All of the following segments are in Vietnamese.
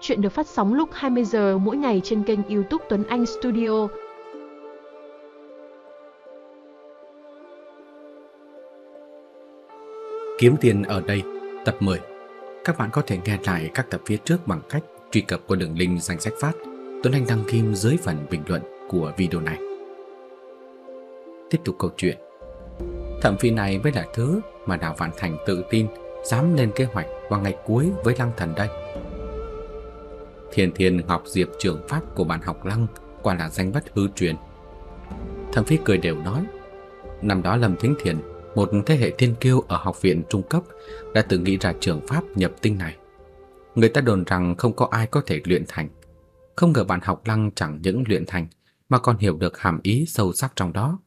Chuyện được phát sóng lúc 20 giờ mỗi ngày trên kênh YouTube Tuấn Anh Studio. Kiếm tiền ở đây, tập 10. Các bạn có thể nghe lại các tập phía trước bằng cách truy cập qua đường link danh sách phát Tuấn Anh đăng kim dưới phần bình luận của video này. Tiếp tục câu chuyện. Thẩm phi này mới là thứ mà Đào Vạn Thành tự tin dám lên kế hoạch vào ngày cuối với Lăng Thần đây. Thiên Thiên học Diệp trưởng pháp của bạn học Lăng quả là danh bất hư truyền. Thẩm Phi cười đều nói, năm đó Lâm Thính Thiền, một thế hệ thiên kiêu ở học viện trung cấp đã từng nghĩ ra trường pháp nhập tinh này. Người ta đồn rằng không có ai có thể luyện thành. Không ngờ bạn học Lăng chẳng những luyện thành mà còn hiểu được hàm ý sâu sắc trong đó,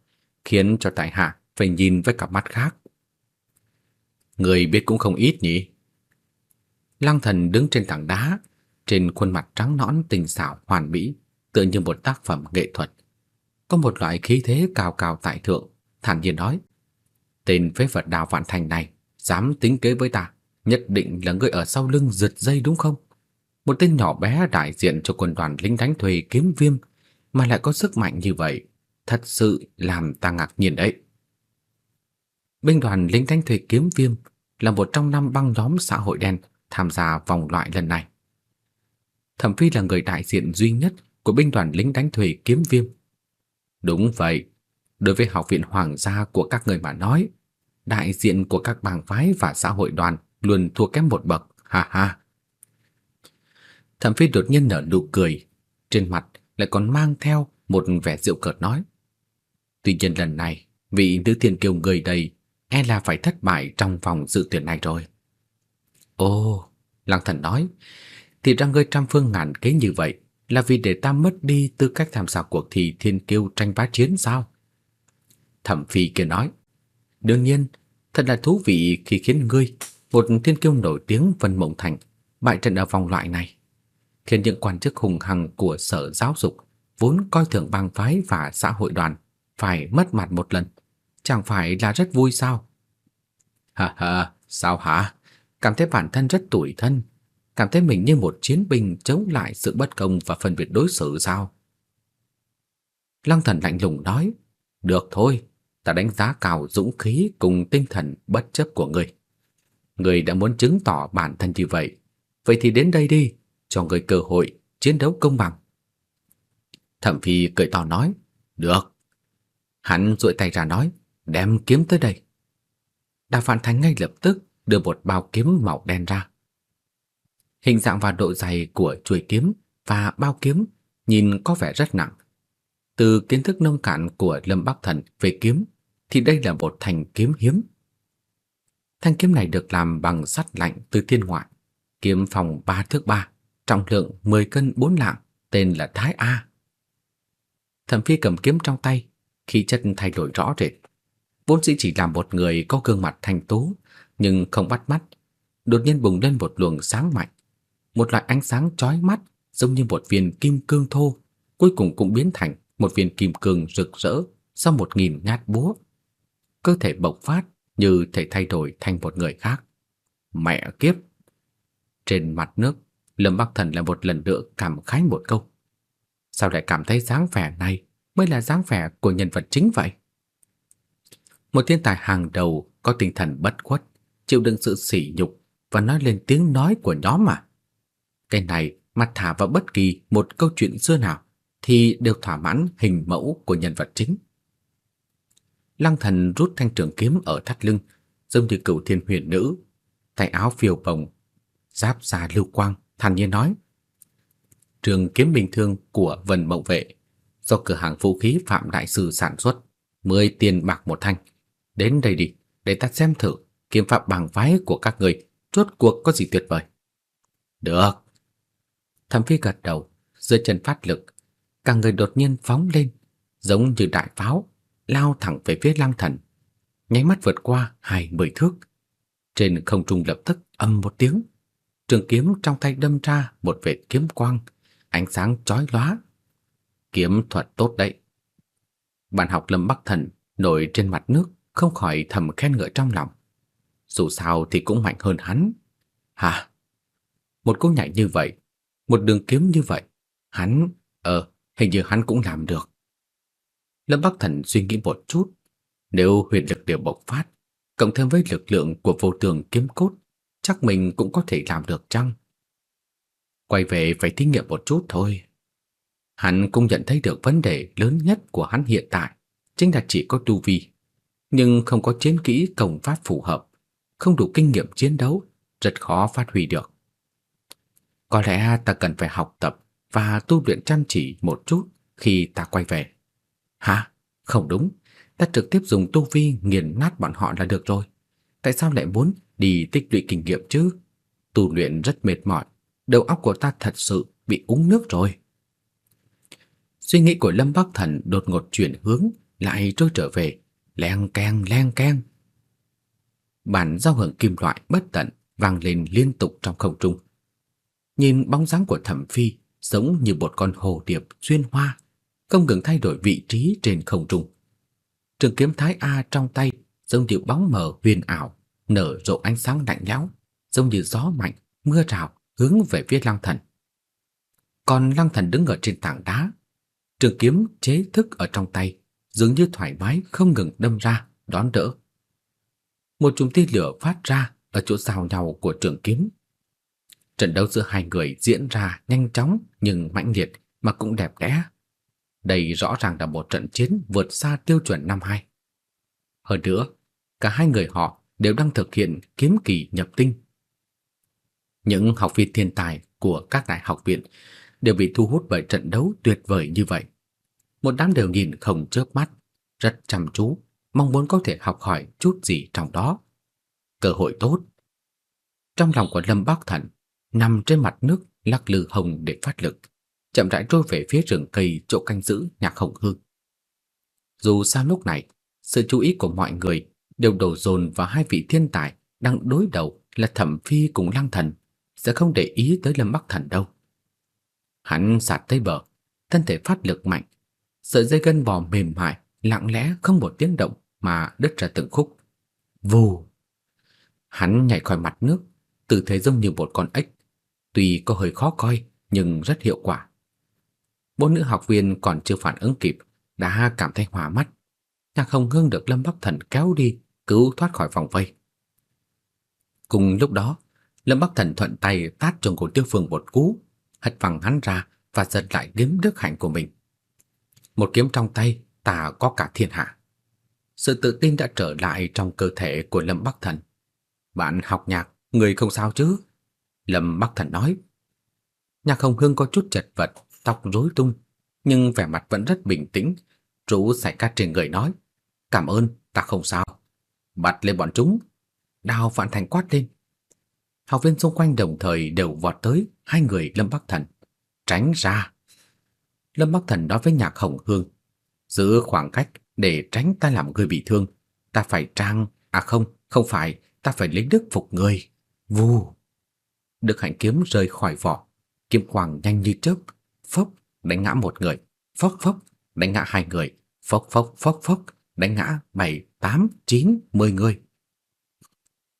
khiến cho tại hạ phải nhìn với cặp mắt khác. Người biết cũng không ít nhỉ? Lăng thần đứng trên tảng đá, trên khuôn mặt trắng nõn tinh xảo hoàn mỹ, tựa như một tác phẩm nghệ thuật. Có một loại khí thế cao cao tại thượng, thản nhiên nói: "Tên phế vật Đào Vạn Thành này dám tính kế với ta, nhất định là người ở sau lưng giật dây đúng không? Một tên nhỏ bé đại diện cho quân đoàn lính đánh thuê kiếm viêm mà lại có sức mạnh như vậy, thật sự làm ta ngạc nhiên đấy." Binh đoàn lính đánh thuê kiếm viêm là một trong năm băng nhóm xã hội đen tham gia vòng loại lần này. Thẩm Phi là người đại diện duy nhất của binh đoàn lính đánh thuê kiếm viêm. Đúng vậy, đối với học viện hoàng gia của các người mà nói, đại diện của các bang phái và xã hội đoàn luôn thua kém một bậc, ha ha. Thẩm Phi đột nhiên nở nụ cười, trên mặt lại còn mang theo một vẻ giễu cợt nói: "Tuy nhiên lần này, vị nữ thiên kiều người đây e là phải thất bại trong vòng dự tuyển này rồi." Ồ, Lăng Thần nói, thì ra ngươi trăm phương ngàn kế như vậy là vì để ta mất đi tư cách tham gia cuộc thi thiên kiêu tranh bá chiến sao? Thẩm Phi kia nói, đương nhiên, thật là thú vị khi khiến ngươi, một thiên kiêu nổi tiếng Vân Mộng Thành, bại trận ở vòng loại này, khiến những quan chức hùng hằng của sở giáo dục vốn coi thường bang phái và xã hội đoàn phải mất mặt một lần, chẳng phải là rất vui sao? Ha ha, sao hả? Cảm thấy bản thân rất tủi thân, cảm thấy mình như một chiến binh chống lại sự bất công và phân biệt đối xử sao? Lăng Thần lạnh lùng nói, "Được thôi, ta đánh giá cao dũng khí cùng tinh thần bất chấp của ngươi. Ngươi đã muốn chứng tỏ bản thân như vậy, vậy thì đến đây đi, cho ngươi cơ hội chiến đấu công bằng." Thẩm Phi cười to nói, "Được." Hắn duỗi tay ra nói, "Đem kiếm tới đây." Đa Phạn Thành ngay lập tức đưa một bao kiếm màu đen ra. Hình dạng và độ dày của chuôi kiếm và bao kiếm nhìn có vẻ rất nặng. Từ kiến thức nông cạn của Lâm Bắc Thần về kiếm thì đây là một thanh kiếm hiếm. Thanh kiếm này được làm bằng sắt lạnh từ thiên ngoại, kiếm phòng 3 thước 3, trọng lượng 10 cân 4 lạng, tên là Thái A. Thẩm Phi cầm kiếm trong tay, khí chất thay đổi rõ rệt. Vốn dĩ chỉ là một người có gương mặt thanh tú, nhưng không bắt mắt, đột nhiên bùng lên một luồng sáng mạnh, một loại ánh sáng chói mắt giống như một viên kim cương thô, cuối cùng cũng biến thành một viên kim cương rực rỡ sau một nghìn nhát búa. Cơ thể bộc phát như thể thay đổi thành một người khác. Mẹ kiếp! Trên mặt nước, Lâm Bắc Thần lại một lần nữa cảm khái một câu. Sao lại cảm thấy dáng vẻ này mới là dáng vẻ của nhân vật chính vậy? Một thiên tài hàng đầu có tinh thần bất khuất, chịu đựng sự sỉ nhục và nói lên tiếng nói của nhóm mà. Cái này mà thả vào bất kỳ một câu chuyện xưa nào thì đều thỏa mãn hình mẫu của nhân vật chính. Lăng Thần rút thanh trường kiếm ở thắt lưng, giống như cửu thiên huyền nữ, tay áo phiêu bồng, giáp da lưu quang, thản nhiên nói: "Trường kiếm bình thường của Vân Mộng Vệ do cửa hàng vũ khí Phạm đại sư sản xuất, 10 tiền bạc một thanh. Đến đây đi, để ta xem thử kiếm pháp bằng phái của các người rốt cuộc có gì tuyệt vời." "Được." Thẩm Phi gật đầu, dưới chân phát lực, cả người đột nhiên phóng lên, giống như đại pháo, lao thẳng về phía Lăng Thần, nháy mắt vượt qua hai mười thước. Trên không trung lập tức âm một tiếng, trường kiếm trong tay đâm ra một vệt kiếm quang, ánh sáng chói lóa. Kiếm thuật tốt đấy. Bạn học Lâm Bắc Thần nổi trên mặt nước, không khỏi thầm khen ngợi trong lòng. Dù sao thì cũng mạnh hơn hắn. Hả? Một cú nhảy như vậy một đường kiếm như vậy, hắn, ờ, hình như hắn cũng làm được. Lâm Bắc Thần suy nghĩ một chút, nếu huyền lực đều bộc phát, cộng thêm với lực lượng của vô tường kiếm cốt, chắc mình cũng có thể làm được chăng? Quay về phải thí nghiệm một chút thôi. Hắn cũng nhận thấy được vấn đề lớn nhất của hắn hiện tại chính là chỉ có tu vi, nhưng không có chiến kỹ công pháp phù hợp, không đủ kinh nghiệm chiến đấu, rất khó phát huy được. Có lẽ ta cần phải học tập và tu luyện chăm chỉ một chút khi ta quay về. Hả? Không đúng, ta trực tiếp dùng tu vi nghiền nát bọn họ là được rồi. Tại sao lại muốn đi tích lũy kinh nghiệm chứ? Tu luyện rất mệt mỏi, đầu óc của ta thật sự bị uống nước rồi. Suy nghĩ của Lâm Bắc Thần đột ngột chuyển hướng, lại trôi trở về, leng keng leng keng. Bản giao hưởng kim loại bất tận vang lên liên tục trong không trung. Nhìn bóng dáng của Thẩm Phi giống như một con hồ điệp xuyên hoa, không ngừng thay đổi vị trí trên không trung. Trường kiếm Thái A trong tay giống như bóng mờ huyền ảo, nở rộ ánh sáng lạnh lẽo, giống như gió mạnh, mưa rào hướng về phía Lăng Thần. Còn Lăng Thần đứng ở trên tảng đá, trường kiếm chế thức ở trong tay, dường như thoải mái không ngừng đâm ra, đón đỡ. Một chùm tia lửa phát ra ở chỗ giao nhau của trường kiếm. Trận đấu giữa hai người diễn ra nhanh chóng nhưng mãnh liệt mà cũng đẹp đẽ. Đây rõ ràng là một trận chiến vượt xa tiêu chuẩn năm hai. Hơn nữa, cả hai người họ đều đang thực hiện kiếm kỳ nhập tinh. Những học viên thiên tài của các đại học viện đều bị thu hút bởi trận đấu tuyệt vời như vậy. Một đám đều nhìn không chớp mắt, rất chăm chú, mong muốn có thể học hỏi chút gì trong đó. Cơ hội tốt. Trong lòng của Lâm Bắc Thần, nằm trên mặt nước lắc lư hồng để phát lực, chậm rãi trôi về phía rừng cây chỗ canh giữ nhạc hồng hương. Dù sao lúc này, sự chú ý của mọi người đều đổ dồn vào hai vị thiên tài đang đối đầu là Thẩm Phi cùng Lăng Thần, sẽ không để ý tới Lâm Bắc Thần đâu. Hắn sạt tới bờ, thân thể phát lực mạnh, sợi dây gân bò mềm mại, lặng lẽ không một tiếng động mà đứt ra từng khúc. Vù! Hắn nhảy khỏi mặt nước, tư thế giống như một con ếch, tuy có hơi khó coi nhưng rất hiệu quả. Bốn nữ học viên còn chưa phản ứng kịp đã cảm thấy hòa mắt. Nhạc Hồng Hương được Lâm Bắc Thần kéo đi, cứu thoát khỏi vòng vây. Cùng lúc đó, Lâm Bắc Thần thuận tay tát cho cổ Tiêu Phương một cú, hất văng hắn ra và giật lại kiếm đức hạnh của mình. Một kiếm trong tay, ta có cả thiên hạ. Sự tự tin đã trở lại trong cơ thể của Lâm Bắc Thần. Bạn học nhạc, người không sao chứ? Lâm Bắc Thần nói. Nhạc Hồng Hương có chút chật vật, tóc rối tung, nhưng vẻ mặt vẫn rất bình tĩnh. Rũ sải cát trên người nói. Cảm ơn, ta không sao. Bắt lên bọn chúng. Đào Vạn Thành quát lên. Học viên xung quanh đồng thời đều vọt tới hai người Lâm Bắc Thần. Tránh ra. Lâm Bắc Thần nói với Nhạc Hồng Hương. Giữ khoảng cách để tránh ta làm người bị thương. Ta phải trang... À không, không phải, ta phải lấy đức phục người. Vù được hạnh kiếm rơi khỏi vỏ. Kiếm quang nhanh như chớp. Phốc, đánh ngã một người. Phốc phốc, đánh ngã hai người. Phốc phốc phốc phốc, đánh ngã bảy, tám, chín, mười người.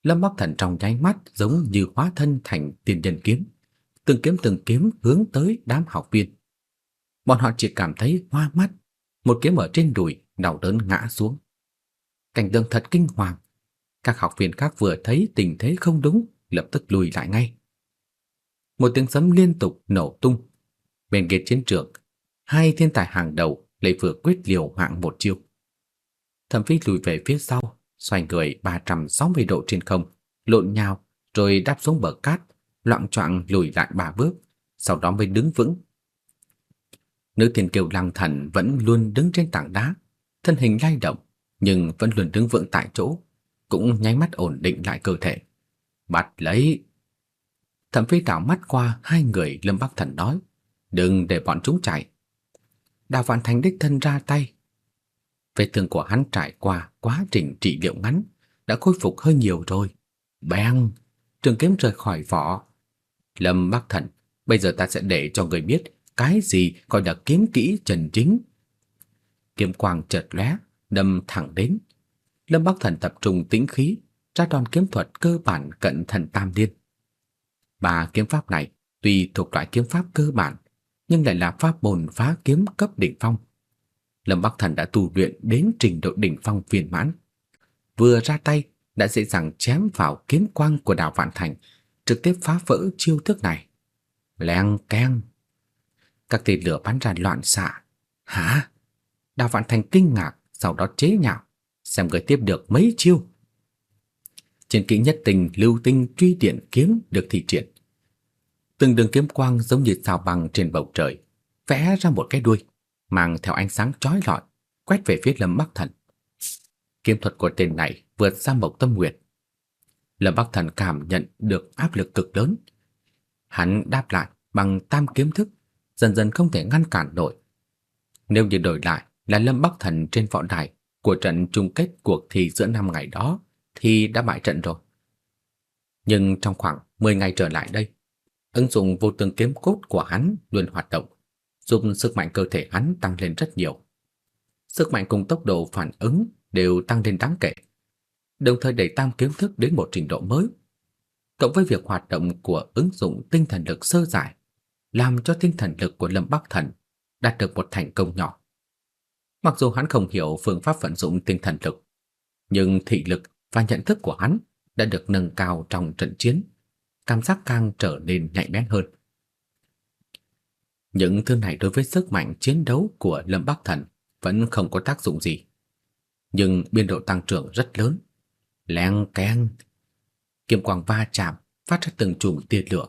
Lâm Bắc Thần trong nháy mắt giống như hóa thân thành tiền nhân kiếm, từng kiếm từng kiếm hướng tới đám học viên. Bọn họ chỉ cảm thấy hoa mắt, một kiếm ở trên đùi đau đớn ngã xuống. Cảnh tượng thật kinh hoàng. Các học viên khác vừa thấy tình thế không đúng, lập tức lùi lại ngay. Một tiếng sấm liên tục nổ tung. Bên kia chiến trường, hai thiên tài hàng đầu lại vừa quyết liều mạng một chiêu. Thẩm Phi lùi về phía sau, xoay người 360 độ trên không, lộn nhào rồi đáp xuống bờ cát, loạng choạng lùi lại ba bước, sau đó mới đứng vững. Nữ thiên kiều lăng thần vẫn luôn đứng trên tảng đá, thân hình lay động, nhưng vẫn luôn đứng vững tại chỗ, cũng nháy mắt ổn định lại cơ thể. Bắt lấy! Thẩm phi đảo mắt qua hai người Lâm Bắc Thần nói, đừng để bọn chúng chạy. Đào Vạn Thành đích thân ra tay, Vết thương của hắn trải qua quá trình trị liệu ngắn, đã khôi phục hơi nhiều rồi. Bang! Trường kiếm rời khỏi vỏ. Lâm Bắc Thần, bây giờ ta sẽ để cho người biết cái gì gọi là kiếm kỹ trần chính. Kiếm quang chợt lóe, đâm thẳng đến. Lâm Bắc Thần tập trung tĩnh khí, ra đòn kiếm thuật cơ bản cận thần tam liên. Ba kiếm pháp này tuy thuộc loại kiếm pháp cơ bản, nhưng lại là pháp môn phá kiếm cấp đỉnh phong. Lâm Bắc Thần đã tu luyện đến trình độ đỉnh phong viên mãn. Vừa ra tay đã dễ dàng chém vào kiếm quang của Đào Vạn Thành, trực tiếp phá vỡ chiêu thức này. Leng keng. Các tia lửa bắn ra loạn xạ. Hả? Đào Vạn Thành kinh ngạc, sau đó chế nhạo, xem người tiếp được mấy chiêu trên kỹ nhất tình lưu tinh truy điện kiếm được thị triển. Từng đường kiếm quang giống như sao băng trên bầu trời, vẽ ra một cái đuôi, mang theo ánh sáng chói lọi, quét về phía Lâm Bắc Thần. Kiếm thuật của tên này vượt xa Mộc Tâm Nguyệt. Lâm Bắc Thần cảm nhận được áp lực cực lớn. Hắn đáp lại bằng tam kiếm thức, dần dần không thể ngăn cản nổi. Nếu như đổi lại là Lâm Bắc Thần trên võ đài của trận chung kết cuộc thi giữa năm ngày đó thì đã bại trận rồi. Nhưng trong khoảng 10 ngày trở lại đây, ứng dụng vô tướng kiếm cốt của hắn luôn hoạt động, giúp sức mạnh cơ thể hắn tăng lên rất nhiều. Sức mạnh cùng tốc độ phản ứng đều tăng lên đáng kể, đồng thời đẩy tam kiếm thức đến một trình độ mới. Cộng với việc hoạt động của ứng dụng tinh thần lực sơ giải, làm cho tinh thần lực của Lâm Bắc Thần đạt được một thành công nhỏ. Mặc dù hắn không hiểu phương pháp vận dụng tinh thần lực, nhưng thị lực và nhận thức của hắn đã được nâng cao trong trận chiến, cảm giác càng trở nên nhạy bén hơn. Những thứ này đối với sức mạnh chiến đấu của Lâm Bắc Thần vẫn không có tác dụng gì, nhưng biên độ tăng trưởng rất lớn. Leng keng, kiếm quang va chạm, phát ra từng chùm tia lửa.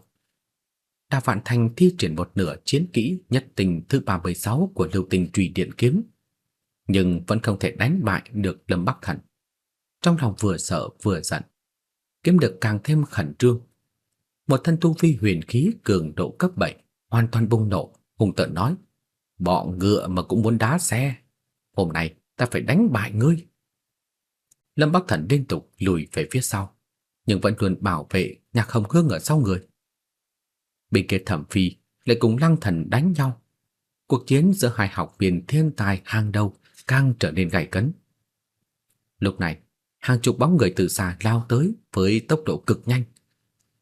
Đa Vạn Thành thi triển một nửa chiến kỹ nhất tình thứ 36 của Lưu Tinh Truy Điện Kiếm, nhưng vẫn không thể đánh bại được Lâm Bắc Thần. Trong lòng vừa sợ vừa giận, kiếm được càng thêm khẩn trương. Một thân tu vi huyền khí cường độ cấp 7 hoàn toàn bùng nổ, hùng tợn nói: bọn ngựa mà cũng muốn đá xe, hôm nay ta phải đánh bại ngươi." Lâm Bắc Thần liên tục lùi về phía sau, nhưng vẫn luôn bảo vệ Nhạc Hồng Hương ở sau người. Bên kia Thẩm Phi lại cùng Lăng Thần đánh nhau. Cuộc chiến giữa hai học viên thiên tài hàng đầu càng trở nên gay cấn. Lúc này, hàng chục bóng người từ xa lao tới với tốc độ cực nhanh.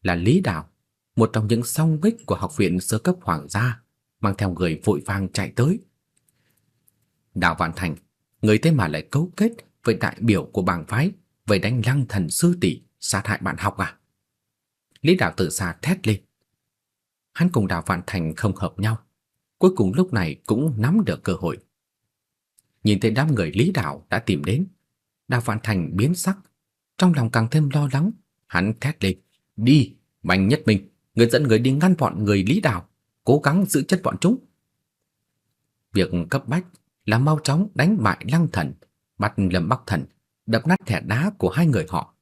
Là Lý Đào, một trong những song bích của học viện sơ cấp hoàng gia, mang theo người vội vàng chạy tới. Đào Vạn Thành, người thế mà lại cấu kết với đại biểu của bảng phái, về đánh lăng thần sư tỷ sát hại bạn học à? Lý Đạo từ xa thét lên. Hắn cùng Đào Vạn Thành không hợp nhau, cuối cùng lúc này cũng nắm được cơ hội. Nhìn thấy đám người Lý Đạo đã tìm đến, Đào Vạn Thành biến sắc, trong lòng càng thêm lo lắng, hắn thét lên, "Đi, Bành Nhất Minh, người dẫn người đi ngăn bọn người Lý Đào cố gắng giữ chân bọn chúng." Việc cấp bách là mau chóng đánh bại Lăng Thần, bắt Lâm Bắc Thần, đập nát thẻ đá của hai người họ.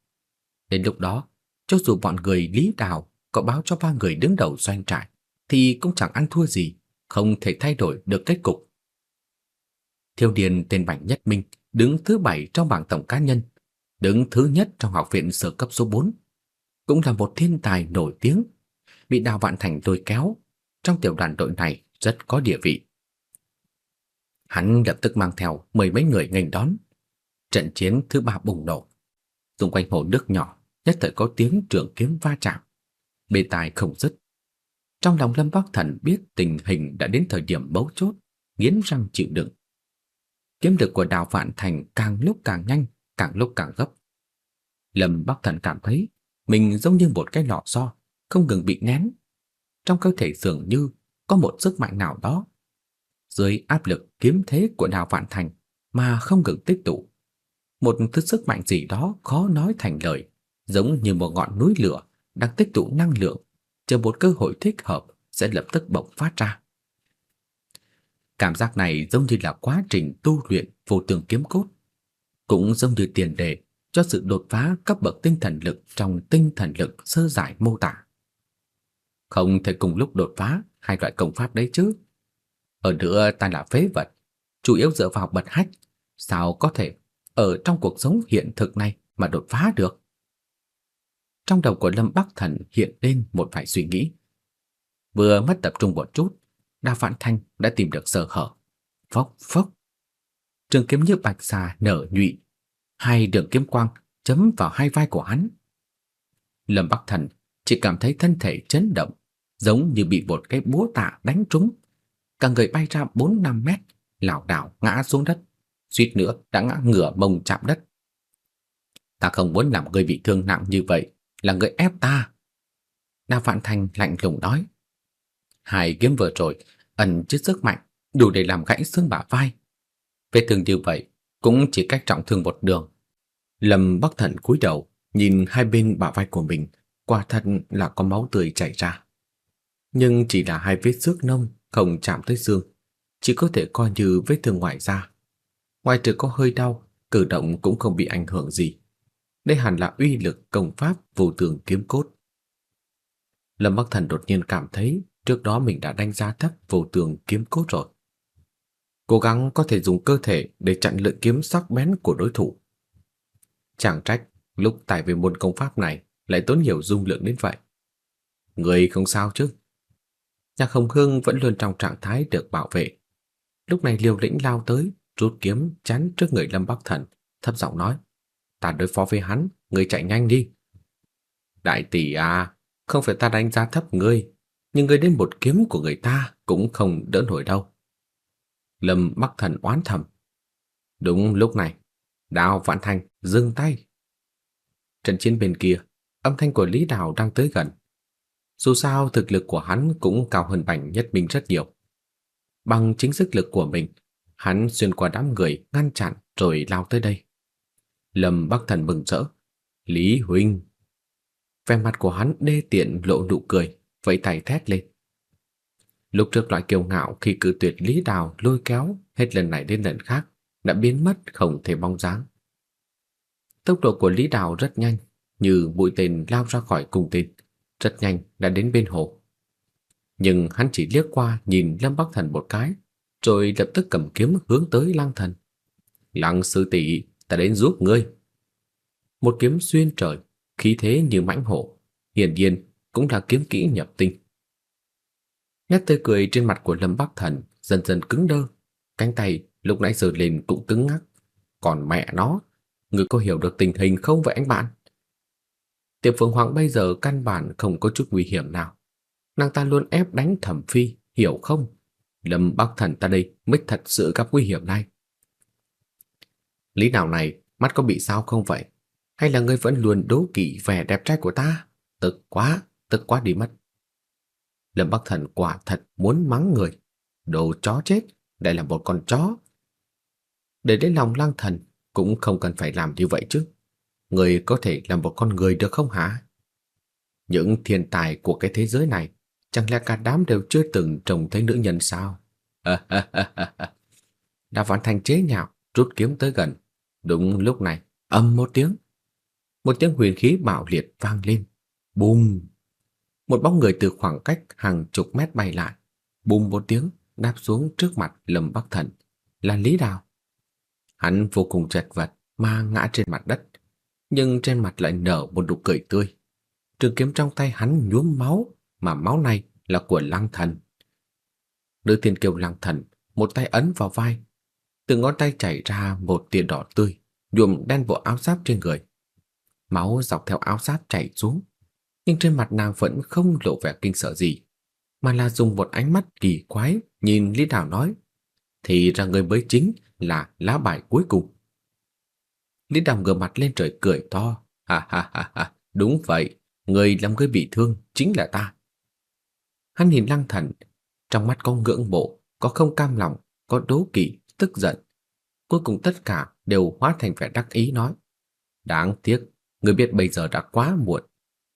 Đến lúc đó, cho dù bọn người Lý Đào có báo cho ba người đứng đầu doanh trại, thì cũng chẳng ăn thua gì, không thể thay đổi được kết cục. Thiêu Điền tên Bảnh Nhất Minh đứng thứ bảy trong bảng tổng cá nhân, đứng thứ nhất trong học viện sơ cấp số 4, cũng là một thiên tài nổi tiếng, bị Đào Vạn Thành lôi kéo, trong tiểu đoàn đội này rất có địa vị. Hắn lập tức mang theo mười mấy người nghênh đón. Trận chiến thứ ba bùng nổ. Xung quanh hồ nước nhỏ, nhất thời có tiếng trường kiếm va chạm. Bề tài không dứt. Trong lòng Lâm Bắc Thần biết tình hình đã đến thời điểm bấu chốt, nghiến răng chịu đựng. Kiếm lực của Đào Vạn Thành càng lúc càng nhanh, càng lúc càng gấp. Lâm Bắc Thần cảm thấy mình giống như một cái lọ xo, không ngừng bị nén. Trong cơ thể dường như có một sức mạnh nào đó dưới áp lực kiếm thế của Đào Vạn Thành mà không ngừng tích tụ. Một thứ sức mạnh gì đó khó nói thành lời, giống như một ngọn núi lửa đang tích tụ năng lượng, chờ một cơ hội thích hợp sẽ lập tức bộc phát ra. Cảm giác này giống như là quá trình tu luyện vô tường kiếm cốt, cũng giống như tiền đề cho sự đột phá cấp bậc tinh thần lực trong tinh thần lực sơ giải mô tả. Không thể cùng lúc đột phá hai loại công pháp đấy chứ. ở nữa ta là phế vật, chủ yếu dựa vào bật hách, sao có thể ở trong cuộc sống hiện thực này mà đột phá được? Trong đầu của Lâm Bắc Thần hiện lên một vài suy nghĩ. Vừa mất tập trung một chút, Đa Vạn Thanh đã tìm được sơ hở. Phốc phốc. Trường kiếm như bạch xà nở nhụy, hai đường kiếm quang chấm vào hai vai của hắn. Lâm Bắc Thần chỉ cảm thấy thân thể chấn động, giống như bị một cái búa tạ đánh trúng. Cả người bay ra 4-5 mét, lảo đảo ngã xuống đất, suýt nữa đã ngã ngửa mông chạm đất. Ta không muốn làm người bị thương nặng như vậy, là người ép ta. Đa Vạn Thành lạnh lùng nói. Hai kiếm vừa rồi ẩn chứa sức mạnh, đủ để làm gãy xương bả vai. Vết thương như vậy cũng chỉ cách trọng thương một đường. Lâm Bắc Thận cúi đầu, nhìn hai bên bả vai của mình, quả thật là có máu tươi chảy ra. Nhưng chỉ là hai vết xước nông, không chạm tới xương, chỉ có thể coi như vết thương ngoài da. Ngoài trừ có hơi đau, cử động cũng không bị ảnh hưởng gì. Đây hẳn là uy lực công pháp vô tường kiếm cốt. Lâm Bắc Thần đột nhiên cảm thấy trước đó mình đã đánh giá thấp vô tường kiếm cốt rồi. Cố gắng có thể dùng cơ thể để chặn lưỡi kiếm sắc bén của đối thủ. Chẳng trách lúc tải về môn công pháp này lại tốn nhiều dung lượng đến vậy. Người không sao chứ? Nhạc Hồng Hương vẫn luôn trong trạng thái được bảo vệ. Lúc này Liêu Lĩnh lao tới, rút kiếm chắn trước người Lâm Bắc Thần, thấp giọng nói: "Ta đối phó với hắn, người chạy nhanh đi." "Đại tỷ à, không phải ta đánh giá thấp ngươi, nhưng người đến một kiếm của người ta cũng không đỡ nổi đâu." Lâm Bắc Thần oán thầm. Đúng lúc này, Đào Vạn Thành dừng tay. Trận chiến bên kia, âm thanh của Lý Đào đang tới gần. Dù sao thực lực của hắn cũng cao hơn Bành Nhất Minh rất nhiều. Bằng chính sức lực của mình, hắn xuyên qua đám người ngăn chặn rồi lao tới đây. Lâm Bắc Thần mừng rỡ, "Lý huynh!" Vẻ mặt của hắn đê tiện lộ nụ cười, vẫy tay thét lên. Lúc trước loại kiêu ngạo khi cử tuyệt Lý Đào lôi kéo hết lần này đến lần khác đã biến mất không thể bóng dáng. Tốc độ của Lý Đào rất nhanh, như mũi tên lao ra khỏi cung tên, rất nhanh đã đến bên hồ. Nhưng hắn chỉ liếc qua nhìn Lâm Bắc Thần một cái, rồi lập tức cầm kiếm hướng tới Lăng Thần. "Lăng sư tỷ, ta đến giúp ngươi." Một kiếm xuyên trời, khí thế như mãnh hổ, hiển nhiên cũng là kiếm kỹ nhập tinh. Nét tươi cười trên mặt của Lâm Bắc Thần dần dần cứng đơ, cánh tay lúc nãy giơ lên cũng cứng ngắc. Còn mẹ nó, người có hiểu được tình hình không vậy anh bạn? Tiệp Phượng Hoàng bây giờ căn bản không có chút nguy hiểm nào. Nàng ta luôn ép đánh Thẩm Phi, hiểu không? Lâm Bắc Thần ta đây mới thật sự gặp nguy hiểm này. Lý nào này, mắt có bị sao không vậy? Hay là ngươi vẫn luôn đố kỵ vẻ đẹp trai của ta? Tức quá, tức quá đi mất. Lâm Bắc Thần quả thật muốn mắng người. Đồ chó chết, đây là một con chó. Để đến lòng lang thần cũng không cần phải làm như vậy chứ. Người có thể làm một con người được không hả? Những thiên tài của cái thế giới này chẳng lẽ cả đám đều chưa từng trông thấy nữ nhân sao? đã hoàn Thành chế nhạo, rút kiếm tới gần. Đúng lúc này, âm một tiếng. Một tiếng huyền khí bạo liệt vang lên. Bùm! Một bóng người từ khoảng cách hàng chục mét bay lại, bùm một tiếng đáp xuống trước mặt Lâm Bắc Thần, là Lý Đào. Hắn vô cùng chật vật mà ngã trên mặt đất, nhưng trên mặt lại nở một nụ cười tươi. Trường kiếm trong tay hắn nhuốm máu, mà máu này là của Lăng Thần. Nữ Tiên kiều Lăng Thần một tay ấn vào vai, từ ngón tay chảy ra một tia đỏ tươi, nhuộm đen bộ áo giáp trên người. Máu dọc theo áo giáp chảy xuống, nhưng trên mặt nàng vẫn không lộ vẻ kinh sợ gì, mà là dùng một ánh mắt kỳ quái nhìn Lý Đào nói, thì ra người mới chính là lá bài cuối cùng. Lý Đào ngửa mặt lên trời cười to, ha ha ha ha, đúng vậy, người làm người bị thương chính là ta. Hắn nhìn Lăng Thần, trong mắt có ngưỡng mộ, có không cam lòng, có đố kỵ, tức giận. Cuối cùng tất cả đều hóa thành vẻ đắc ý nói: "Đáng tiếc, người biết bây giờ đã quá muộn,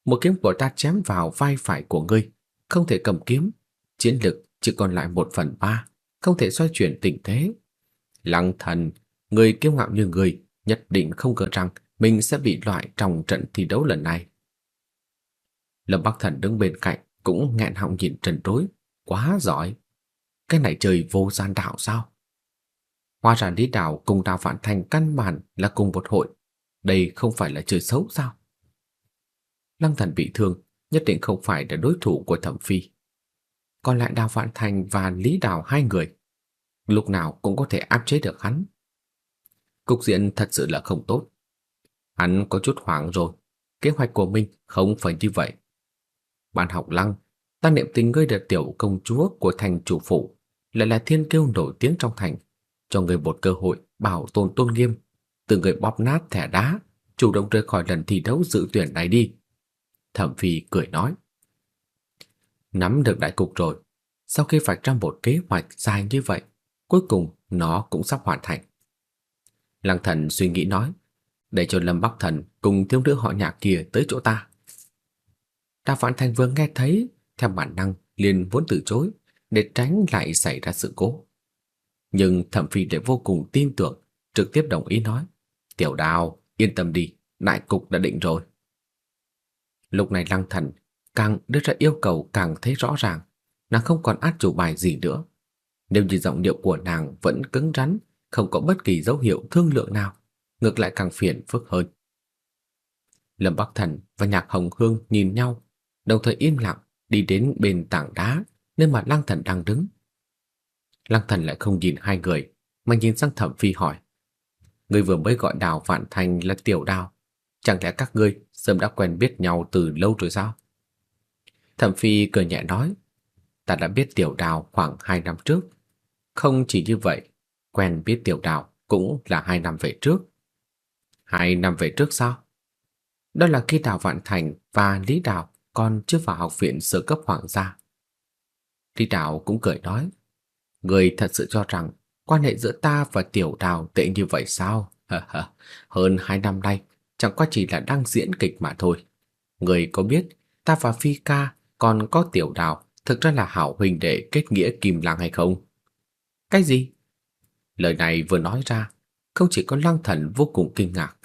một kiếm của ta chém vào vai phải của ngươi, không thể cầm kiếm, chiến lực chỉ còn lại một phần ba, không thể xoay chuyển tình thế. Lăng thần, người kiêu ngạo như người, nhất định không ngờ rằng mình sẽ bị loại trong trận thi đấu lần này. Lâm Bắc Thần đứng bên cạnh cũng nghẹn họng nhìn Trần trối, quá giỏi. Cái này trời vô gian đạo sao? Hoa ra Lý Đào cùng Đào Phản Thành căn bản là cùng một hội, đây không phải là chơi xấu sao? Lăng Thần bị thương, nhất định không phải là đối thủ của Thẩm Phi. Còn lại Đào Vạn Thành và Lý Đào hai người, lúc nào cũng có thể áp chế được hắn. Cục diện thật sự là không tốt. Hắn có chút hoảng rồi, kế hoạch của mình không phải như vậy. Bạn học Lăng, Ta niệm tình ngươi là tiểu công chúa của thành chủ phủ, lại là thiên kiêu nổi tiếng trong thành, cho người một cơ hội bảo tồn tôn nghiêm, từ người bóp nát thẻ đá, chủ động rời khỏi lần thi đấu dự tuyển này đi. Thẩm Phi cười nói. Nắm được đại cục rồi, sau khi phải ra một kế hoạch dài như vậy, cuối cùng nó cũng sắp hoàn thành. Lăng thần suy nghĩ nói, để cho Lâm Bắc Thần cùng thiếu nữ họ nhạc kia tới chỗ ta. Đa Phản Thành vương nghe thấy, theo bản năng liền muốn từ chối, để tránh lại xảy ra sự cố. Nhưng Thẩm Phi lại vô cùng tin tưởng, trực tiếp đồng ý nói, Tiểu Đào, yên tâm đi, đại cục đã định rồi. Lúc này Lăng Thần càng đưa ra yêu cầu càng thấy rõ ràng, nàng không còn át chủ bài gì nữa. Nếu như giọng điệu của nàng vẫn cứng rắn, không có bất kỳ dấu hiệu thương lượng nào, ngược lại càng phiền phức hơn. Lâm Bắc Thần và Nhạc Hồng Hương nhìn nhau, đồng thời im lặng đi đến bên tảng đá nơi mà Lăng Thần đang đứng. Lăng Thần lại không nhìn hai người, mà nhìn sang Thẩm Phi hỏi: "Ngươi vừa mới gọi Đào Vạn Thành là Tiểu Đào, chẳng lẽ các ngươi sớm đã quen biết nhau từ lâu rồi sao?" Thẩm Phi cười nhẹ nói: "Ta đã biết Tiểu Đào khoảng hai năm trước, không chỉ như vậy, quen biết Tiểu Đào cũng là hai năm về trước." Hai năm về trước sao? Đó là khi Đào Vạn Thành và Lý Đào còn chưa vào học viện sơ cấp hoàng gia. Lý Đào cũng cười nói, người thật sự cho rằng quan hệ giữa ta và Tiểu Đào tệ như vậy sao? Hơn hai năm nay, chẳng qua chỉ là đang diễn kịch mà thôi. Người có biết ta và Phi ca còn có Tiểu Đào thực ra là hảo huynh đệ kết nghĩa kim lang hay không? Cái gì? Lời này vừa nói ra, không chỉ có Lăng Thần vô cùng kinh ngạc,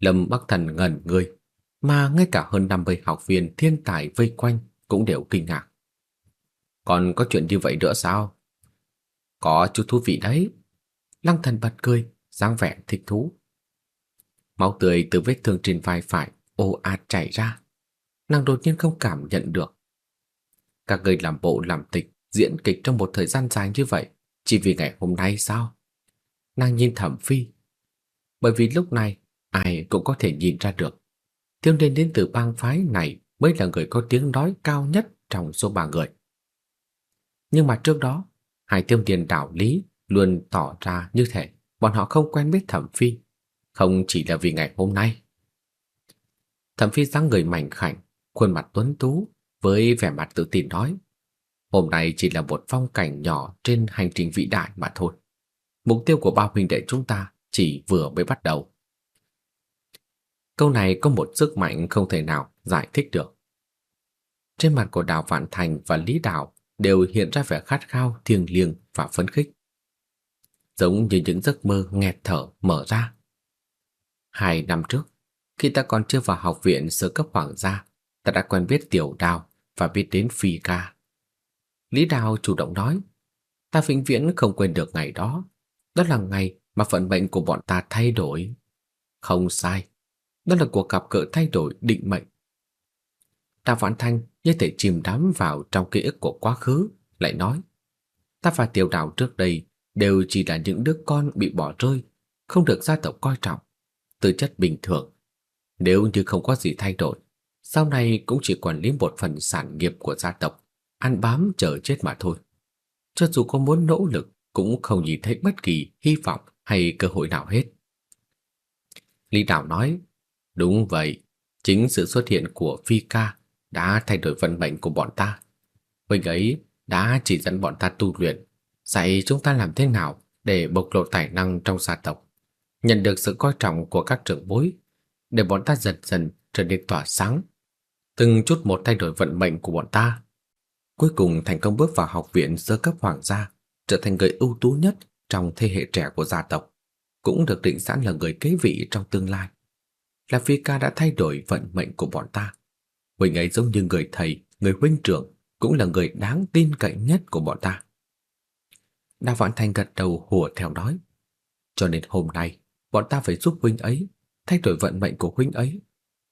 Lâm Bắc Thần ngẩn người, mà ngay cả hơn 50 học viên thiên tài vây quanh cũng đều kinh ngạc. Còn có chuyện như vậy nữa sao? Có chút thú vị đấy. Lăng Thần bật cười, dáng vẻ thích thú. Máu tươi từ vết thương trên vai phải ồ ạt chảy ra. Nàng đột nhiên không cảm nhận được. Các người làm bộ làm tịch, diễn kịch trong một thời gian dài như vậy, chỉ vì ngày hôm nay sao? Nàng nhìn Thẩm Phi. Bởi vì lúc này ai cũng có thể nhìn ra được. Thiếu niên đến từ bang phái này mới là người có tiếng nói cao nhất trong số ba người. Nhưng mà trước đó, hai tiêu tiền đạo lý luôn tỏ ra như thể bọn họ không quen biết Thẩm Phi, không chỉ là vì ngày hôm nay. Thẩm Phi dáng người mảnh khảnh, khuôn mặt tuấn tú với vẻ mặt tự tin nói: "Hôm nay chỉ là một phong cảnh nhỏ trên hành trình vĩ đại mà thôi. Mục tiêu của ba huynh đệ chúng ta chỉ vừa mới bắt đầu." Câu này có một sức mạnh không thể nào giải thích được. Trên mặt của Đào Vạn Thành và Lý Đào đều hiện ra vẻ khát khao thiêng liêng và phấn khích. Giống như những giấc mơ nghẹt thở mở ra. Hai năm trước, khi ta còn chưa vào học viện sơ cấp hoàng gia, ta đã quen biết Tiểu Đào và biết đến Phi Ca. Lý Đào chủ động nói, ta vĩnh viễn không quên được ngày đó. Đó là ngày mà vận mệnh của bọn ta thay đổi. Không sai, đó là cuộc gặp gỡ thay đổi định mệnh. Ta Vãn Thanh như thể chìm đắm vào trong ký ức của quá khứ, lại nói: "Ta và Tiểu Đào trước đây đều chỉ là những đứa con bị bỏ rơi, không được gia tộc coi trọng, tư chất bình thường. Nếu như không có gì thay đổi, sau này cũng chỉ quản lý một phần sản nghiệp của gia tộc, ăn bám chờ chết mà thôi. Cho dù có muốn nỗ lực cũng không nhìn thấy bất kỳ hy vọng hay cơ hội nào hết." Lý Đạo nói, Đúng vậy, chính sự xuất hiện của Phi ca đã thay đổi vận mệnh của bọn ta. Huynh ấy đã chỉ dẫn bọn ta tu luyện, dạy chúng ta làm thế nào để bộc lộ tài năng trong gia tộc, nhận được sự coi trọng của các trưởng bối, để bọn ta dần dần trở nên tỏa sáng, từng chút một thay đổi vận mệnh của bọn ta. Cuối cùng thành công bước vào học viện sơ cấp hoàng gia, trở thành người ưu tú nhất trong thế hệ trẻ của gia tộc, cũng được định sẵn là người kế vị trong tương lai là Phi ca đã thay đổi vận mệnh của bọn ta. Huynh ấy giống như người thầy, người huynh trưởng, cũng là người đáng tin cậy nhất của bọn ta. Đào Vạn Thành gật đầu hùa theo nói. Cho nên hôm nay, bọn ta phải giúp huynh ấy, thay đổi vận mệnh của huynh ấy.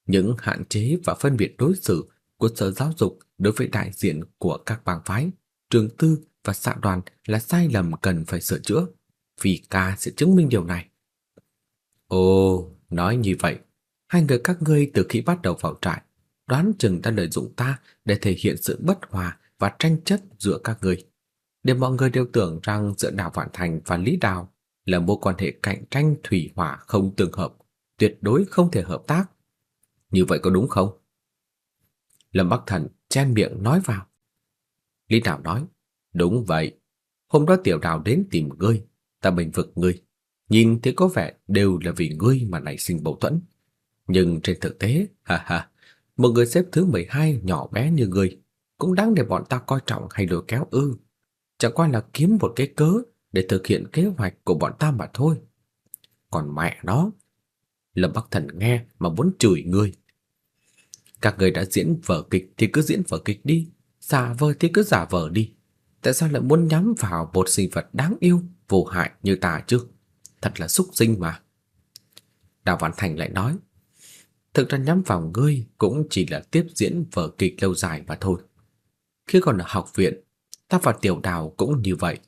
Những hạn chế và phân biệt đối xử của sở giáo dục đối với đại diện của các bang phái, trường tư và xã đoàn là sai lầm cần phải sửa chữa. Phi ca sẽ chứng minh điều này. Ồ, nói như vậy, Hai người các ngươi từ khi bắt đầu vào trại, đoán chừng đã lợi dụng ta để thể hiện sự bất hòa và tranh chấp giữa các ngươi Để mọi người đều tưởng rằng giữa Đào Vạn Thành và Lý Đào là mối quan hệ cạnh tranh thủy hỏa không tương hợp, tuyệt đối không thể hợp tác. Như vậy có đúng không? Lâm Bắc Thần chen miệng nói vào. Lý Đào nói, đúng vậy. Hôm đó tiểu đào đến tìm ngươi, ta bình vực ngươi. Nhìn thì có vẻ đều là vì ngươi mà nảy sinh mâu thuẫn. Nhưng trên thực tế, ha ha, một người xếp thứ 12 nhỏ bé như ngươi cũng đáng để bọn ta coi trọng hay lôi kéo ư. Chẳng qua là kiếm một cái cớ để thực hiện kế hoạch của bọn ta mà thôi. Còn mẹ nó, Lâm Bắc Thần nghe mà muốn chửi người. Các người đã diễn vở kịch thì cứ diễn vở kịch đi, giả vờ thì cứ giả vờ đi. Tại sao lại muốn nhắm vào một sinh vật đáng yêu, vô hại như ta chứ? Thật là xúc sinh mà. Đào Văn Thành lại nói, thực ra nhắm vào ngươi cũng chỉ là tiếp diễn vở kịch lâu dài mà thôi. Khi còn ở học viện, ta và Tiểu Đào cũng như vậy.